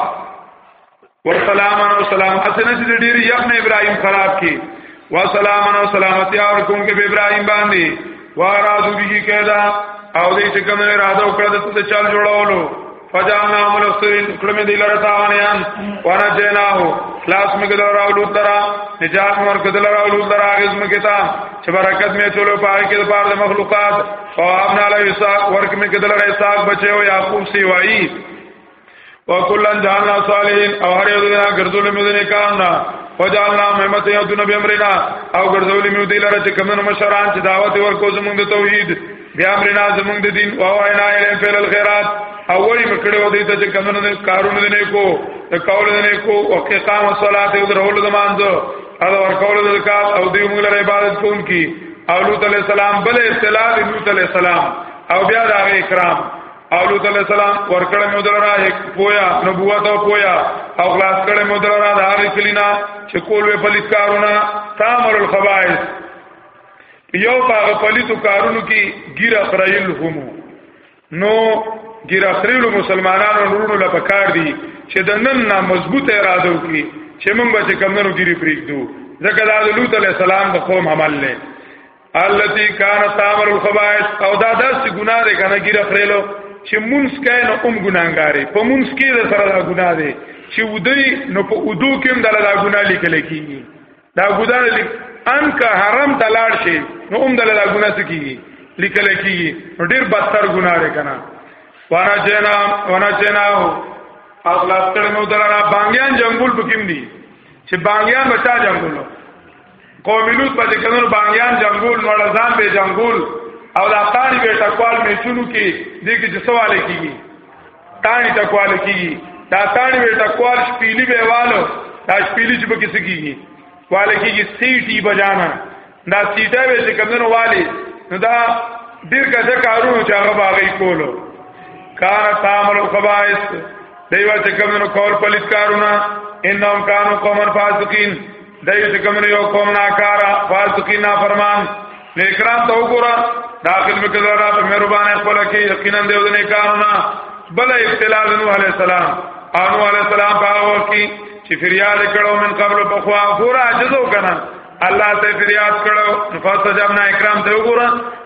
والسلام و سلام اسنه چې ډیر یخ نه ابراهیم خراب کی و سلام و سلامتی اور کوم کې ابراهیم باندې و راځو بيږي کېدا او دې چې کوم اراده وکړه د چل جوړولو فجانا مرسلین کړم دی لره تاوانیان وانا جناو خلاص می کده راو لوت درا نجات مور کده راو لوت درا غزم کتا چې برکت می چلو پای کې د پاره د مخلوقات او امن علی اسحاق ورک می کده لره اسحاق بچو یعقوب سی وای او کلن جاننا صالحین او هر یو دنا ګرځول می دنه کان نه فجعلنا مهمت یو دنه به امرنا او ګرځول می دی لره چې کمن مشران چې دعوت ورکو زمونږ د توحید بیا امرنا زمونږ د دین او وینا یې په لل خیرات او وی مکړه و دې ته چې کمنو نه کارونه نه کو ته کول نه کو او کې قام صلات او درول د مانځو او ور کول د زکات او دې موږ لپاره عبادت کوم کی او لوط علی السلام بل اصطلاح د لوط علی السلام او بیا د هغه کرام او لوط علی السلام ور کړه مو درا پویا نبوت او پویا او خلاص کړه مو درا د هغه کلینا چې کول په لیکارونه تامر الخبائث یو باغ پلیتو کارونو کې ګیر اخرایل هم نو ګیر اخرایل مسلمانانو نورونو لا پکار دي چې د نن نه مضبوط اراده وکړي چې موږ به چې کمنو ګیری پریږدو ځکه دا د لوط علی السلام د قوم عمل نه التي كانت تامر الخبائث او دا داسې ګناه ده کنه ګیر اخرایلو چې مونږ کای نو هم ګناګارې په مونږ کې د سره دا ګناه ده چې ودی نو په ودو کې هم دا ګناه لیکل کیږي دا ګناه لیک ان که حرام ته لاړ شي نو هم دلته ګناه سکیږي لیکل کیږي ډیر بدتر ګناه لري کنه وانا جنا وانا جنا او خلاص کړه نو درانا بانګیان جنگول بکیم دي چې بانګیان بچا جنگول قوم لوط په دې کډونو بانګیان جنگول نو ځان به جنگول او دا قاری به ټکوال میچونو کې دې کې چې سوال کیږي تانی تکوال کیږي دا تانی به تکوال شپېلی به والو دا شپېلی چې پکې سکیږي وال کیږي سیټي بجانا دا سیټه به چې کمنو والی نو دا ډیر کزه کارونه چې هغه باغی کولو کار تامل خبائس دیو چې کمنو کول پلیت کارونه انهم کانوا قوما فاسقین دایو چې کوم یو قوم ناکارا فاسقین نافرمان نه کرام ته وګوره داخل مکزر را په مهربانه خپل کې یقینا دی ودنه کارونه بل ابتلا نو علی السلام انو علی السلام په وخت کې چې فریاد کړو من قبل په خوا غورا جزو کنه الله ته فریاد کړو فاستجبنا اکرام ته وګوره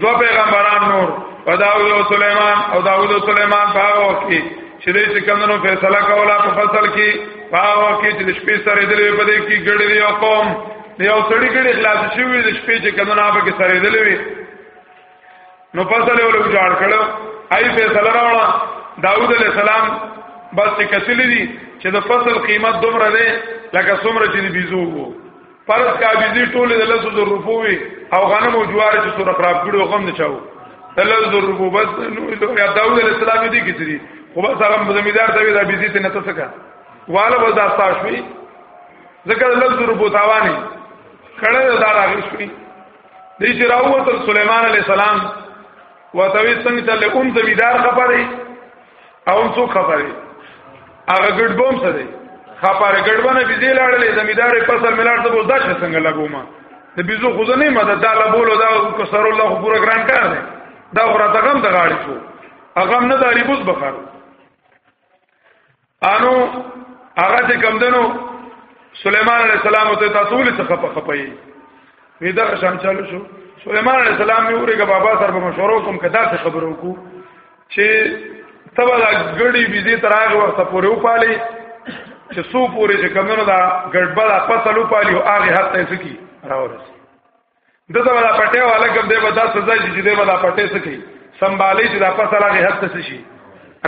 دو پیغمبران نور او داوود او سليمان او داوود او سليمان په هغه وخت کې چې دې چې کمنو فیصله کوله په فصل کې په هغه وخت کې چې شپې سره دلې په دې کې ګړې دی او قوم دی او سړی ګړې خلاص شوی د شپې چې کمنو هغه کې سره دلې وي نو فصل یې ولې جوړ کړو آی فیصله راوړه داوود علیہ السلام بس چې کتلې دي چې د فصل قیمت دومره ده لکه څومره چې بيزو وو فرض قابضی ټول د لسو زر روپو وي او غنم او جوار چې سره خراب کړي او غم نه چاو د لسو زر روپو بس نو یا داوود علیه السلام دې کې دي خو بس هغه زمیدار ته دا بيزي ته نه تسکا والا بس دا تاسو ذکر لفظ زر روپو تاواني کړه دا راغی شوی دې چې راوته سليمان عليه السلام وتوي څنګه چې له اوم زمیدار خبرې او څو خبرې هغه ګډبوم څه دی خبره ګډبنه بيزي لاړلې زمیدار فصل ملار ته بوز دا څنګه لګو ما د بيزو خو نه مدد دا لبولو دا کسر الله خو پورا ګران کار دی دا غره ته غم د غاړي شو هغه نه داري بوز بخار انو هغه چې کم دنو سليمان عليه السلام ته تاسو له څخه په خپي وی دا شان چالو شو سليمان عليه السلام یې اورېګه بابا سره په مشورو کوم کدا څه خبرو کو چې تبا دا ګړی بيزي تر هغه وخت پورې وپالي چې سو پورې چې کمنو دا ګډبلا فصل وپالي او هغه حد ته سکی راورسي دته ولا پټه والا کوم دی به دا سزا چې دی ولا پټه سکی سنبالي چې دا فصل هغه حد ته شي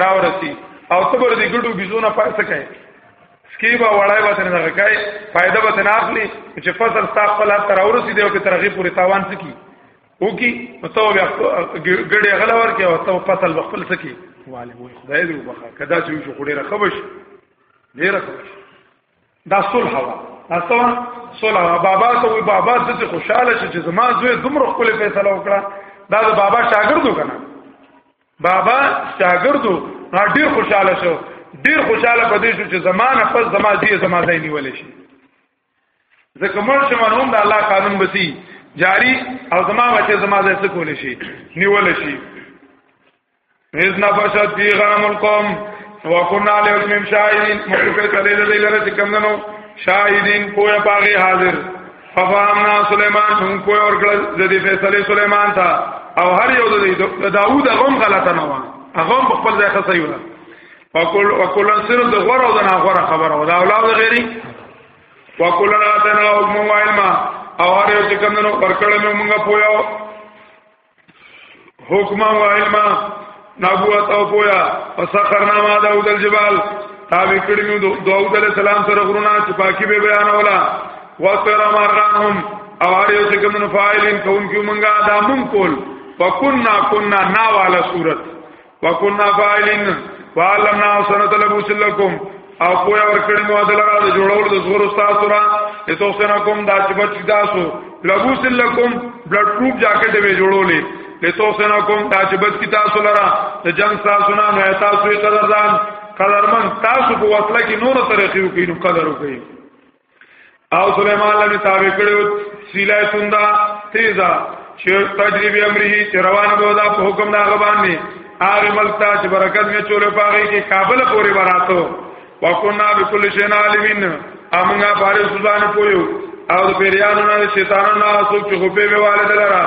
راورسي او تبر دې ګډو بيزونه پات سکه سکی با وړای وته نه کوي فائدہ به نه اخلي چې فصل تاسو خپل تر اورسي دی او په ترغیب پورې تاوان سکی وکي نو ته بیا ګړې غلا ورکې او ته فصل بخپل سکی والي وای خدای دې وبخا کدا چې شو خوري رخبش ډیر خوش دا صلح وا تاسو صلح بابا ته وي بابا دې خوشاله شي چې زما زوی دومره خپل فیصله وکړه دا د بابا شاګردو کنه بابا شاګردو ډیر خوشاله شو ډیر خوشاله پدې شو چې زمانه پس زما دې زما ځای نیول شي ځکه مړ شم نو د الله قانون بسی جاری او زما بچه زما ځای څه کول شي نیول شي اذ نفشت فی غنم القوم وکنا لهم شاهدین مخکې تلې دې لره چې کوم نو شاهدین کوه پاغي حاضر ففهمنا سليمان هم کوه اور کړه د دې فیصله سليمان تا او هر یو د داوود غم غلطه نه و هغه خپل ځای خسرې وره وکول وکول صرف د غره او د نه غره خبره او دا اولاد غیری وکولنا تنا او موبایل ما او هر یو چې کمنو ورکړل مې مونږه پویا حکم او علم نبوت او پویا وسخرنا ما داود الجبال تابع کړی مې داود علیہ السلام سره غرونه چې پاکي به بیان ولا وتر مرانهم او هر یو چې کمنو فاعلین کوونکو مونږه دا مونږ کول وکنا کنا نا والا صورت وکنا فاعلین فعلمنا سنت لبوس لكم او پوی ورکړی مو عدل را د جوړول د زور استاد سره ایتو سره کوم دا چې بچی تاسو لبوس لكم بلډ پروف جاکټ به جوړولې ایتو سره کوم دا چې بچی تاسو لرا د جنگ تاسو نه نه تاسو قدردان قدرمن تاسو په وصله کې نور طریقې وکړو قدر وکړي او سليمان لمه تابع کړو سیلای توندا تیزا چې تجربه امره چې روان به دا په حکم دا غبان نه هغه ملتا چې برکت می چولې پاږي کې کابل پورې وراتو وکنا بكل شین عالمین امغه بارے سبحان پویو او د پیریانو نه شیطانانو نه څوک چې خو په والد لرا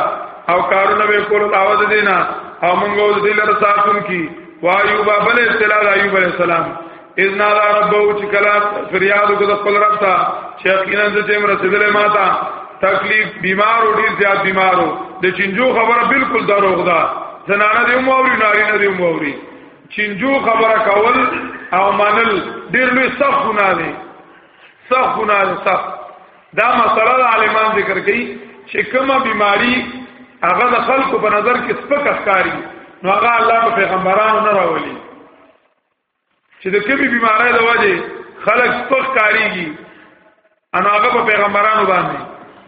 او کارونه به کول اواز دینا او موږ دې لپاره ساتون کی وایو بابل استلال ایوب علیہ السلام اذ نادا ربو چې کلا فریاد وکړ خپل رب ته چې یقینا د تیم رسیدلې ما ته تکلیف بیمار او ډیر زیات بیمارو د چنجو خبره بالکل دروغ ده زنانه دی مووري نارینه دی مووري چنجو خبره کول او منل ډیر لوی سخت ګناه دی سخت ګناه دی سخت دا مسله د عالمان ذکر کوي چې کومه بیماری هغه د خلکو په نظر کې سپک ښکاری نو هغه الله په پیغمبرانو نه راولي چې د کمی بیماری د وجه خلق سپخ کاریږي انو هغه په پیغمبرانو باندې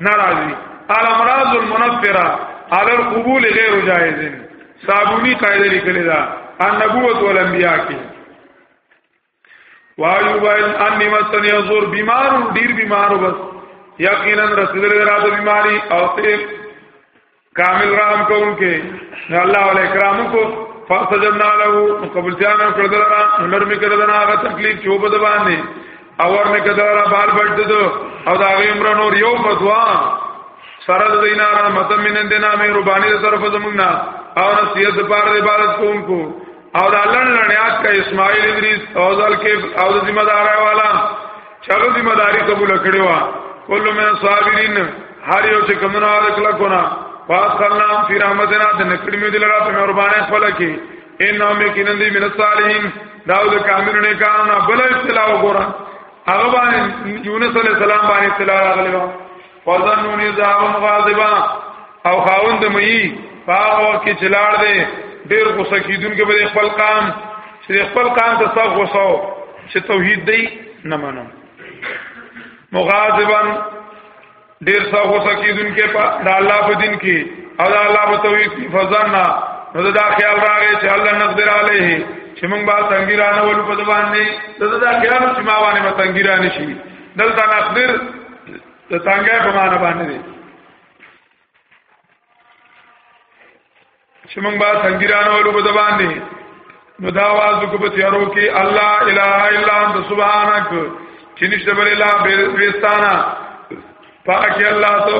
ناراضي الامراض المنفره على القبول غیر جائز صابونی قاعده لیکلی دا النبوت والانبیاء کې وایو وایل ان مستن یزور بیمار ډیر بیمار بس یقینا رسول الله راته بیماری او ته کامل رحم کوونکې نو الله ول اکرام کو فاستجبنا له قبول ځان کړ دلرا نور می کړ دنا هغه تکلیف چې وبد باندې اور می کړ دلرا بار بد او دا غي عمر نور یو فتوا سره د دینا رحمت من دینا مې ربانی طرف زمونږ نه او نصیحت پر عبادت کوونکو او دا لن لنیات کا اسماعیل ادریس او ځل کې او د ذمہ دار والا چاغه ذمہ داری قبول کړی و کله من صابرین هر یو چې کمنو هغه کله کو نه پاس خلنا فی رحمتنا د نکړی می دلرا په مهربانه خپل کې ان نو می کینن دی من صالحین داود کامل نه کارو نه بل ابتلا وګورا هغه باندې یونس علی السلام باندې ابتلا راغلی و فظنونی زاون غاضبا او خاوند مئی هغه وخت کې چلاړ دی ډیر غوسه کیدونکې به خپل قام چې خپل قام ته څو غوسه چې توحید دی نه منو مغاظبا ډیر څو غوسه کیدونکې په د الله په دین کې او د الله په توحید فزنا نو دا خیال راغی چې الله نقدر علیه چې موږ به تنګیرانه ولو په ځوان نه دا خیال چې ما باندې به تنګیرانه شي دلته نقدر د تنګه په معنا باندې دی چې موږ با څنګهرانو ولو په زبان دي نو دا आवाज کو په تیارو کې الله الا الا انت سبحانك چې نشته بل الا بستانا پاک الله تو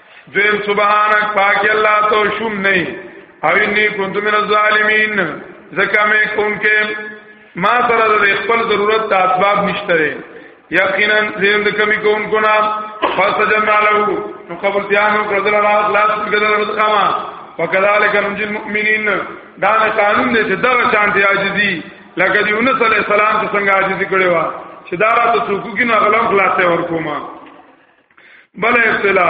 دویم سبحانك پاک الله تو شوم نه او انی كنت من الظالمین زکه مې کوم کې ما سره د خپل ضرورت ته اسباب نشته یقینا زیند کمی کوم کو نا فسجنا له نو قبول تیانو کړل را خلاص کړل رزقما وکذالک نجل المؤمنین دا قانون دې چې دا شانتي عاجزي لکه دی یونس علی السلام ته څنګه عاجزي کړو چې دا راته څوک کې نه غلام خلاصې ورکوما بل ابتلا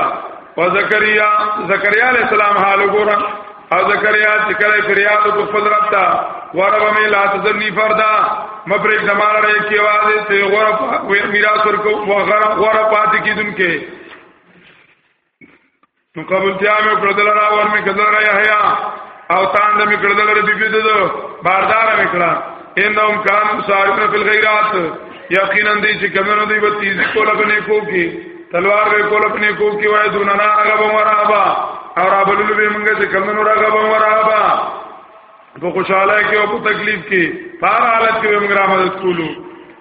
او زکریا زکریا علی السلام حال وګوره او زکریا چې کله فریاد وکړ خپل رب ته ورب مې لا تذنی فردا مبرک زماره رہے کی आवाज ته غره میراث ورکو غره غره پاتې کیدونکې نو قبولتیا مې کړل لرا ور مې کړل لرا یحیا او تاند مې کړل لرا بیبي دې باردار مې کړه انهم کانوا سارقین فی الغیرات یقینا دې چې کمنو دې په تیز کوله په نیکو کې تلوار به کوله په نیکو کې وای دونه نه هغه به مرابا او را بلل به موږ چې کمنو راغه به مرابا په خوشاله کې او په تکلیف کې په حالت کې موږ را مدد کولو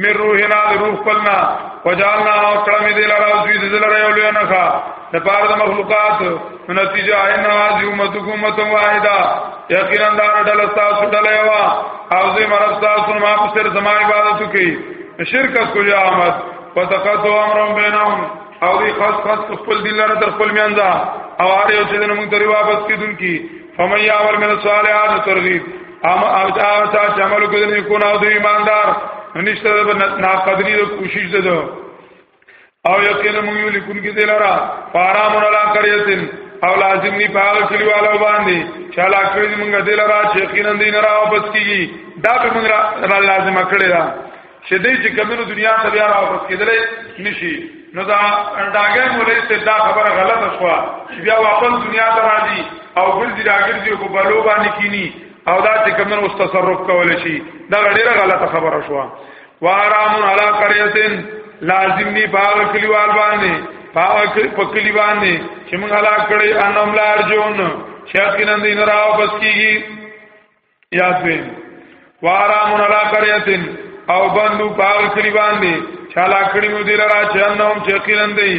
مې روحنا د روح خپلنا وجالنا او کړه مې دل را اوسې دل را یو لونه ښا د پاره د مخلوقات نتیجه ان هاذ امتکم امه واحده یقینا دا ډل تاسو ډل یو او زه مرب تاسو ما په سر زما عبادت کوي شرک اس کو یا احمد وتقطو امرهم بینهم او دی خاص خاص خپل دل را تر خپل میانځه او اړ یو چې موږ تری واپس کیدون کی فمن يعمل من الصالحات ترغيب اما اجا تا شامل کو دې کو نه دې ایماندار نشته د ناقدری د کوشش ده او یقینا موږ یو لیکون کې دلارا پارام ولا کریتن او لازم نی پاغ کلیوالو باندې چالا کړی موږ دلارا چې یقینا دین را واپس کیږي دا به موږ را لازم کړی دا چې دې چې کمنو دنیا ته بیا راوړل کېدلې نشي نو دا ډاګه مولای ته دا خبره غلطه شو چې بیا واپس دنیا ته راځي او ګرځي راګرځي په بلو باندې کینی او دا چې کمنو اوس تصرف کول شي دا ډیره غلطه خبره شو وارام علی قريه لازم ني باغ کلیوال باندې پاک پکلی باندې چې موږ هلاک کړي انم لار جون شیاطین اندین راو بس کیږي یاسین وارامون علا قریتن او بندو پاغ کلی باندې چالا کړی مو دی لرا چې انهم چې قیلن دی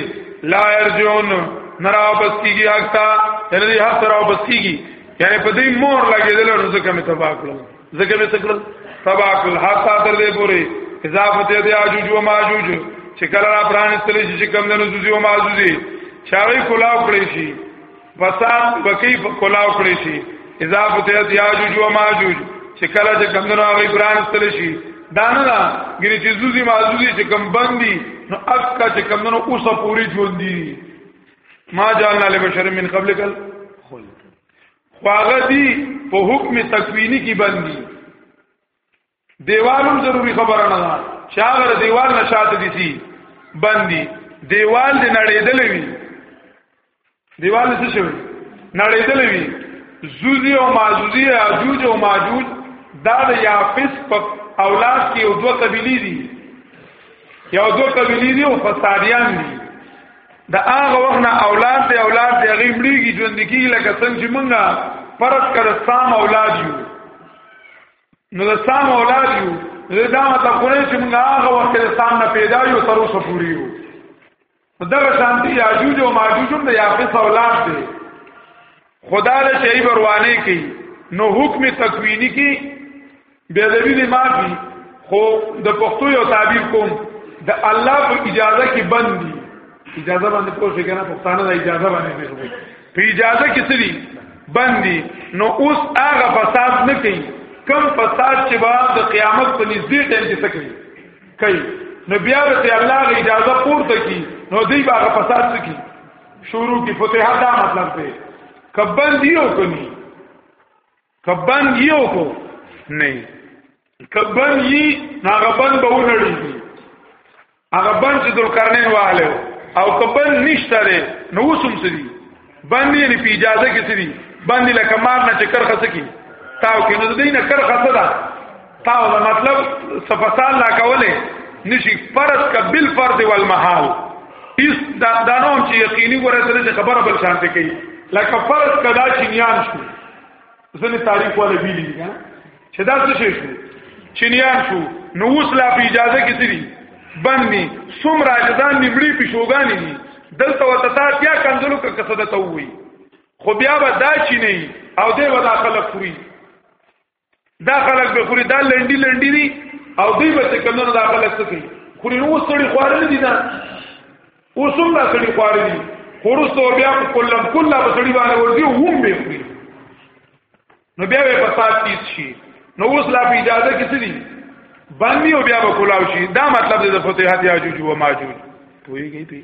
لا ارجون نرا واپس کیږي حق تا یعنی دی حق سره واپس کیږي یعنی په دې مور لګیدل نو ځکه مې تبا کړل ځکه مې تکړل تبا کړل حتا تر دې پوري اضافه ته دی اجوج او ماجوج چې کله را پرانستل شي چې کم دنو زوزي او ماجوزي چاوي کلاو کړی شي فساد بکی په کلاو کړی شي اذا فتحت یاجوج و ماجوج چې کله چې کمنو هغه پران ستل شي دانه دا ګری چې زوزي مازوزي چې کم بندي نو اکا چې کمنو اوسه پوری ژوند دي ما جعلنا لبشر من قبلک خلد خواغه دي په حکم تکوینی کې بندي دیوالم ضروری خبره نه ده چې هغه دیوال نشاته دي سي باندې دیوال دې نړېدلې وي دیوال څه شوی نړېدلې وي زوزی او ماجوزی اجوج او ماجوج دا د یافس په اولاد کې یو دوه قبیلې دي یو دوه قبیلې دي او فسادیان دي دا هغه وخت نه اولاد دی اولاد دی هغه مړیږي ژوند کیږي لکه څنګه چې مونږه پرد کړه سام اولاد یو نو د سام اولاد یو نو دا مطلب خو نه چې موږ هغه وخت د سام نه پیدا یو تر اوسه پورې یو دغه شانتی یاجوج او ماجوج هم د یافس اولاد دی خدا له شی بروانه کی نو حکم تکوینی کی بیا د دې ما کی خو د پښتو یو تعبیر کوم د الله په اجازه کې بندي اجازه باندې پوښتنه کنه پښتانه د اجازه باندې پیژني په اجازه کې څه دي باندې نو اوس هغه فساد نه کوي کم فساد چې به د قیامت په نږدې ټیم کې څه کوي کوي نو بیا به الله غي اجازه پورته کی نو دی به هغه فساد څه کوي شروع کی فتوحات دا مطلب دی کبن دیو کني کبان یو کو نه کبان یي هغه بند به ونړي هغه بند چې ذوالقرنین واله او کبان نشته لري نو وسم سړي باندې نه پی اجازه کې سړي باندې لکه مار نه چکر خسه کی تاو کې نو دینه کر خسه ده تاو دا مطلب صفصال لا کوله نشي فرض کا بل فرض والمحال اس دا دانو چې یقیني ورته خبره بل شانته کوي لکه فرض کدا چې نیان شو ځنې تاریخ ولا ویلي دي کنه چې دا څه شي شو چینیان شو نو اوس لا په اجازه کې سری باندې سوم راجدان نیمړي پښوګانی دي دلته وته تا بیا کندلو که قصده ته وي خو بیا به دا چی نه او دې ودا خلک خوري دا خلک به خوري دا لنډي لنډي دي او دوی به څه کمنو دا خلک څه کوي خوري نو سړي خوارل دي دا اوسم دا سړي خوارل دي خورستو بیا په کلم کله په سړي باندې ورځي هم به خوري نو بیا به فساد تیز شي نو اوس لا په اجازه کې څه دي باندې او بیا به کولاو شي دا مطلب د فتوحات یاجوج و ماجوج پوهیږي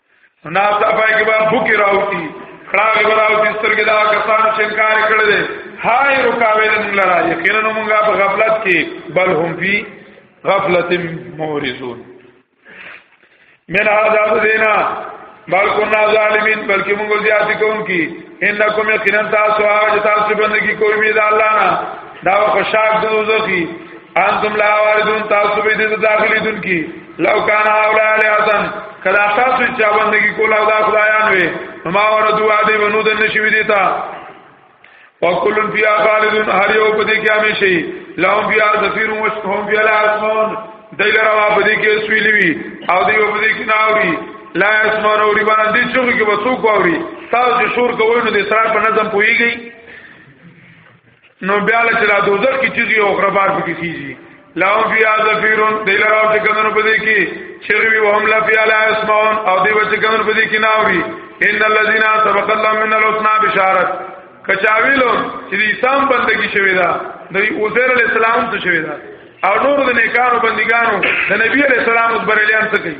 نا صفه کې به بوکي راوتی کړه به راوتی سترګې دا کسان چې انکار کړل دي هاي رکاوي نه موږ لرا یقینا موږ په غفلت کې بل هم فی غفلت مورزون من هذا دینا بل کنا ظالمین بلکې موږ زیات کوونکی انکم یقینا تاسو هغه تاسو بندگی کوی بيد الله نه دا خوشاک دوزخی انتم لا واردون تاسو به دې داخلي دن کی لو کان هؤلاء لحسن کدا تاسو چې بندگی کوله او دا خدایان وي نو ما وردو عادی بنو دن شوی دیتا وکلن فیا خالدون هر یو په دې کې همیشي لهم بیا زفیر او هم بیا لاسمون دای لره ما په دې کې سویلی وی او دی په دې کې ناوري لا اسمان اوري باندې چې کې وسو کوي تاسو شور کوئ نو د اسرار په نظم پويږي نو بیا له چر دوزخ کی چیزی او خرابار پکې کیږي لاو بیا زفیرون دی لراو چې کنه په دې کې چغوی وهم لا بیا لا اسمعون او دی چې کنه په دې کې ناوي ان الذين سبق الله من الحسنى بشارت کچاویلو چې انسان بندگی شوی دا د عزیر علی السلام ته شوی دا او نور د نیکانو بندګانو د نبی علی السلام د بریلیان څخه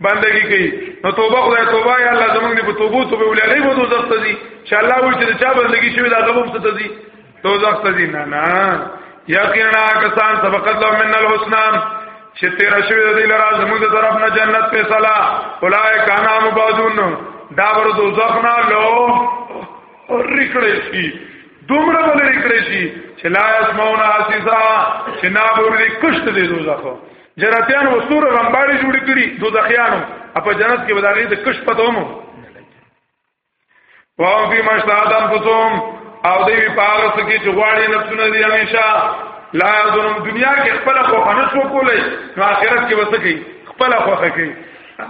بندگی کوي نو توبه خدای توبه یا الله زمونږ دی په توبو توبه ولې غیب ته دوزخ ته دي چې الله وایي چې چا بندگی شوی دا غوښته ته دي دوزخ ته دي نه نه یقینا کسان سبقت لهم من الحسنى چې تیر شوی د دې لرا زموږ طرف نه جنت په صلا اولای کانا مبادون دا ور دوزخ نه لو اور رکړې شي دومره ولې رکړې شي چې لا اسمعون حسیسا چې نا بورې کشت دې دوزخ جنتیان وسور رمباړي جوړ کړي دوزخیانو په جنت کې بداغي د کش پته ومو واو فی مشتاد انفسهم او دی په هغه څه کې چې غواړي نفسونه دي همیشه لا ظلم دنیا کې خپل خو نه شو کولای نو آخرت کې وسه کوي خپل خو کوي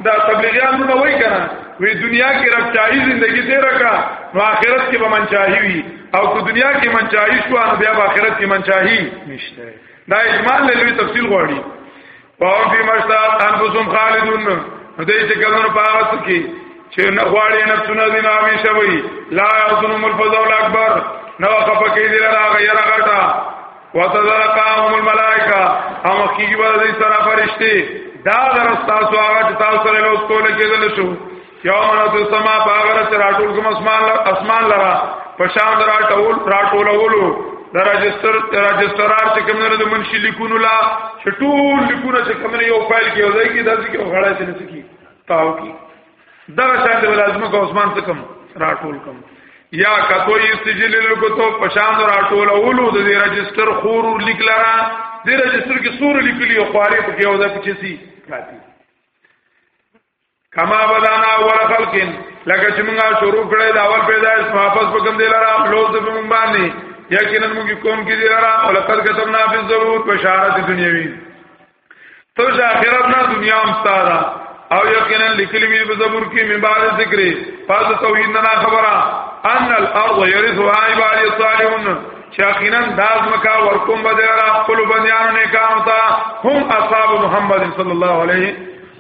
دا تبلیغیان نو وای کنه وی دنیا کې رب چاهي زندگی دې رکا نو آخرت کې به من چاهي وي او کو دنیا کې من چاهي شو نو بیا آخرت کې من چاهي نشته دا اجمال له لوی تفصیل غواړي پاو فی مشتاق انفسهم خالدون دې چې کلنو پاس کې چې نه غواړي نفسونه دین همیشه وي لا یظلم الفضل اکبر نو خفقې دې را غیر غټا وتذلقاهم الملائکه او مخکې به دې سره فرشتي دا درستا سو هغه تاسو سره لوس کول کېدل شو یوم نطوی السما باغره چې راټول کوم اسمان لر اسمان لرا پشان درا ټول راټولولو د راجستر راجسترار چې کوم نه د منشي لیکونو لا چې ټول لیکونه چې کوم نه یو فایل کې وځي کې داسې کې غړای چې نه سکی تاو کی دا شان د لازم کو عثمان څخه کوم راټول کوم یا کتو یستجل لکتو پشان راټول اولو د راجستر خور لیک لرا د راجستر کې سور لیکلی او خوارې په کې وځي چې سي کاتی کما بدانا اول خلقین لکه چې موږ شروع کړی دا اول پیدائش واپس وکم دی لرا لوز په موږ باندې یقینا موږ کوم کې دی لرا او لقد كتبنا فی الزبور بشارت دنیوی تو چې آخرت نه دنیا هم ستاره او یقینا لیکلی وی په زبور کې من بعد ذکر پس توحید نه خبره ان الارض يرثها عباد الصالحون شاقینا داز مکا ورکم بدرا خپل بنیان نه کانو تا هم اصحاب محمد صلی الله علیه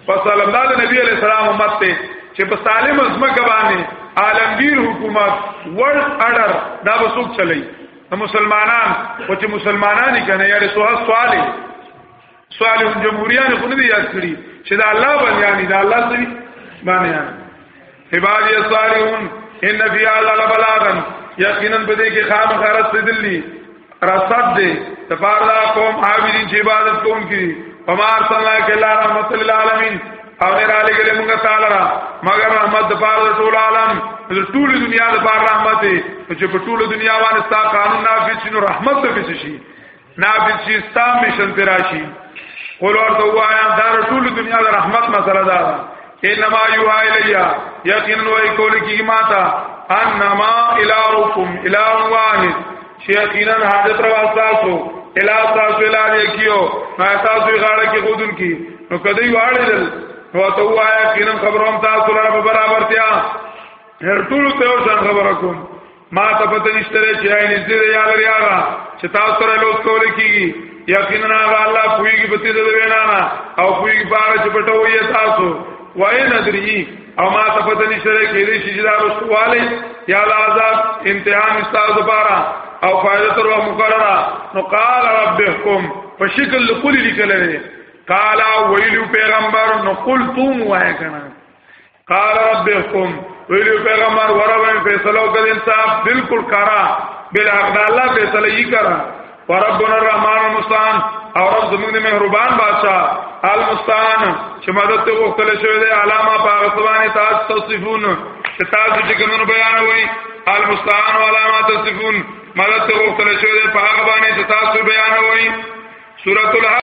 پس الله د نبی علیہ السلام امت ته چې په سالم ازمکه باندې عالمگیر حکومت ورلد اډر دا به څوک چلی نو مسلمانان او چې مسلمانان کنه یاره سوه سواله سواله جمهوریان خو نه دی یاد کړی چې دا الله باندې یعنی دا الله سری باندې عبادی الصالحون ان فی هذا لبلاغا یقینا په دې کې خامخ رسیدلی رسد دې تبارلا قوم عابدین چې عبادت کوم کی فمار صلی الله علیه و رحمت للعالمین او نه را لګلې موږ تعالی را مگر رحمت د پاره ټول عالم د ټول دنیا د پاره رحمت چې په ټول دنیا باندې ستا قانون نافذ شي نو رحمت به شي نابد شي ستا مشن پر راشي قول ورته وایا دا ټول دنیا د رحمت مسله ده انما یوها الیا یقینا وای کول کی ما تا انما الہکم الہ واحد چې یقینا حاجت روا تاسو الہ تاسو الہ دی کیو ما تاسو غاړه کې خودن کی نو کدی واړل نو ته وایا کینم خبروم تاسو لپاره برابرتیا هر ټول ته ځان خبره کوم ما ته پته نشته چې راي نږدې دی یا لري هغه چې تاسو سره لوس کول کیږي یقینا هغه الله پویږي په دې د وینا نه او پویږي په هغه چې پټوي تاسو وای نه دري او ما ته پته نشته کې دې چې دا رسواله یا عذاب امتحان استاد لپاره او فائدہ تر وخت مقرره نو قال ربكم په شکل لقول لیکل دي قال ویلو پیغمبر نو قلتم وای کنه قال ربكم ویلو پیغمبر ورغه فیصله وکړ انصاف بالکل کرا بلا حق الله فیصله یې کرا وربنا الرحمن المستعان او رب زموږ د مهربان بادشاہ المستعان چې مدد ته وختل شوی دی علامه پاکستان تاسو تصفون چې تاسو چې کوم بیان وایي المستعان علامه تصفون مدد ته وختل شوی دی په هغه باندې چې تاسو بیان وایي سورۃ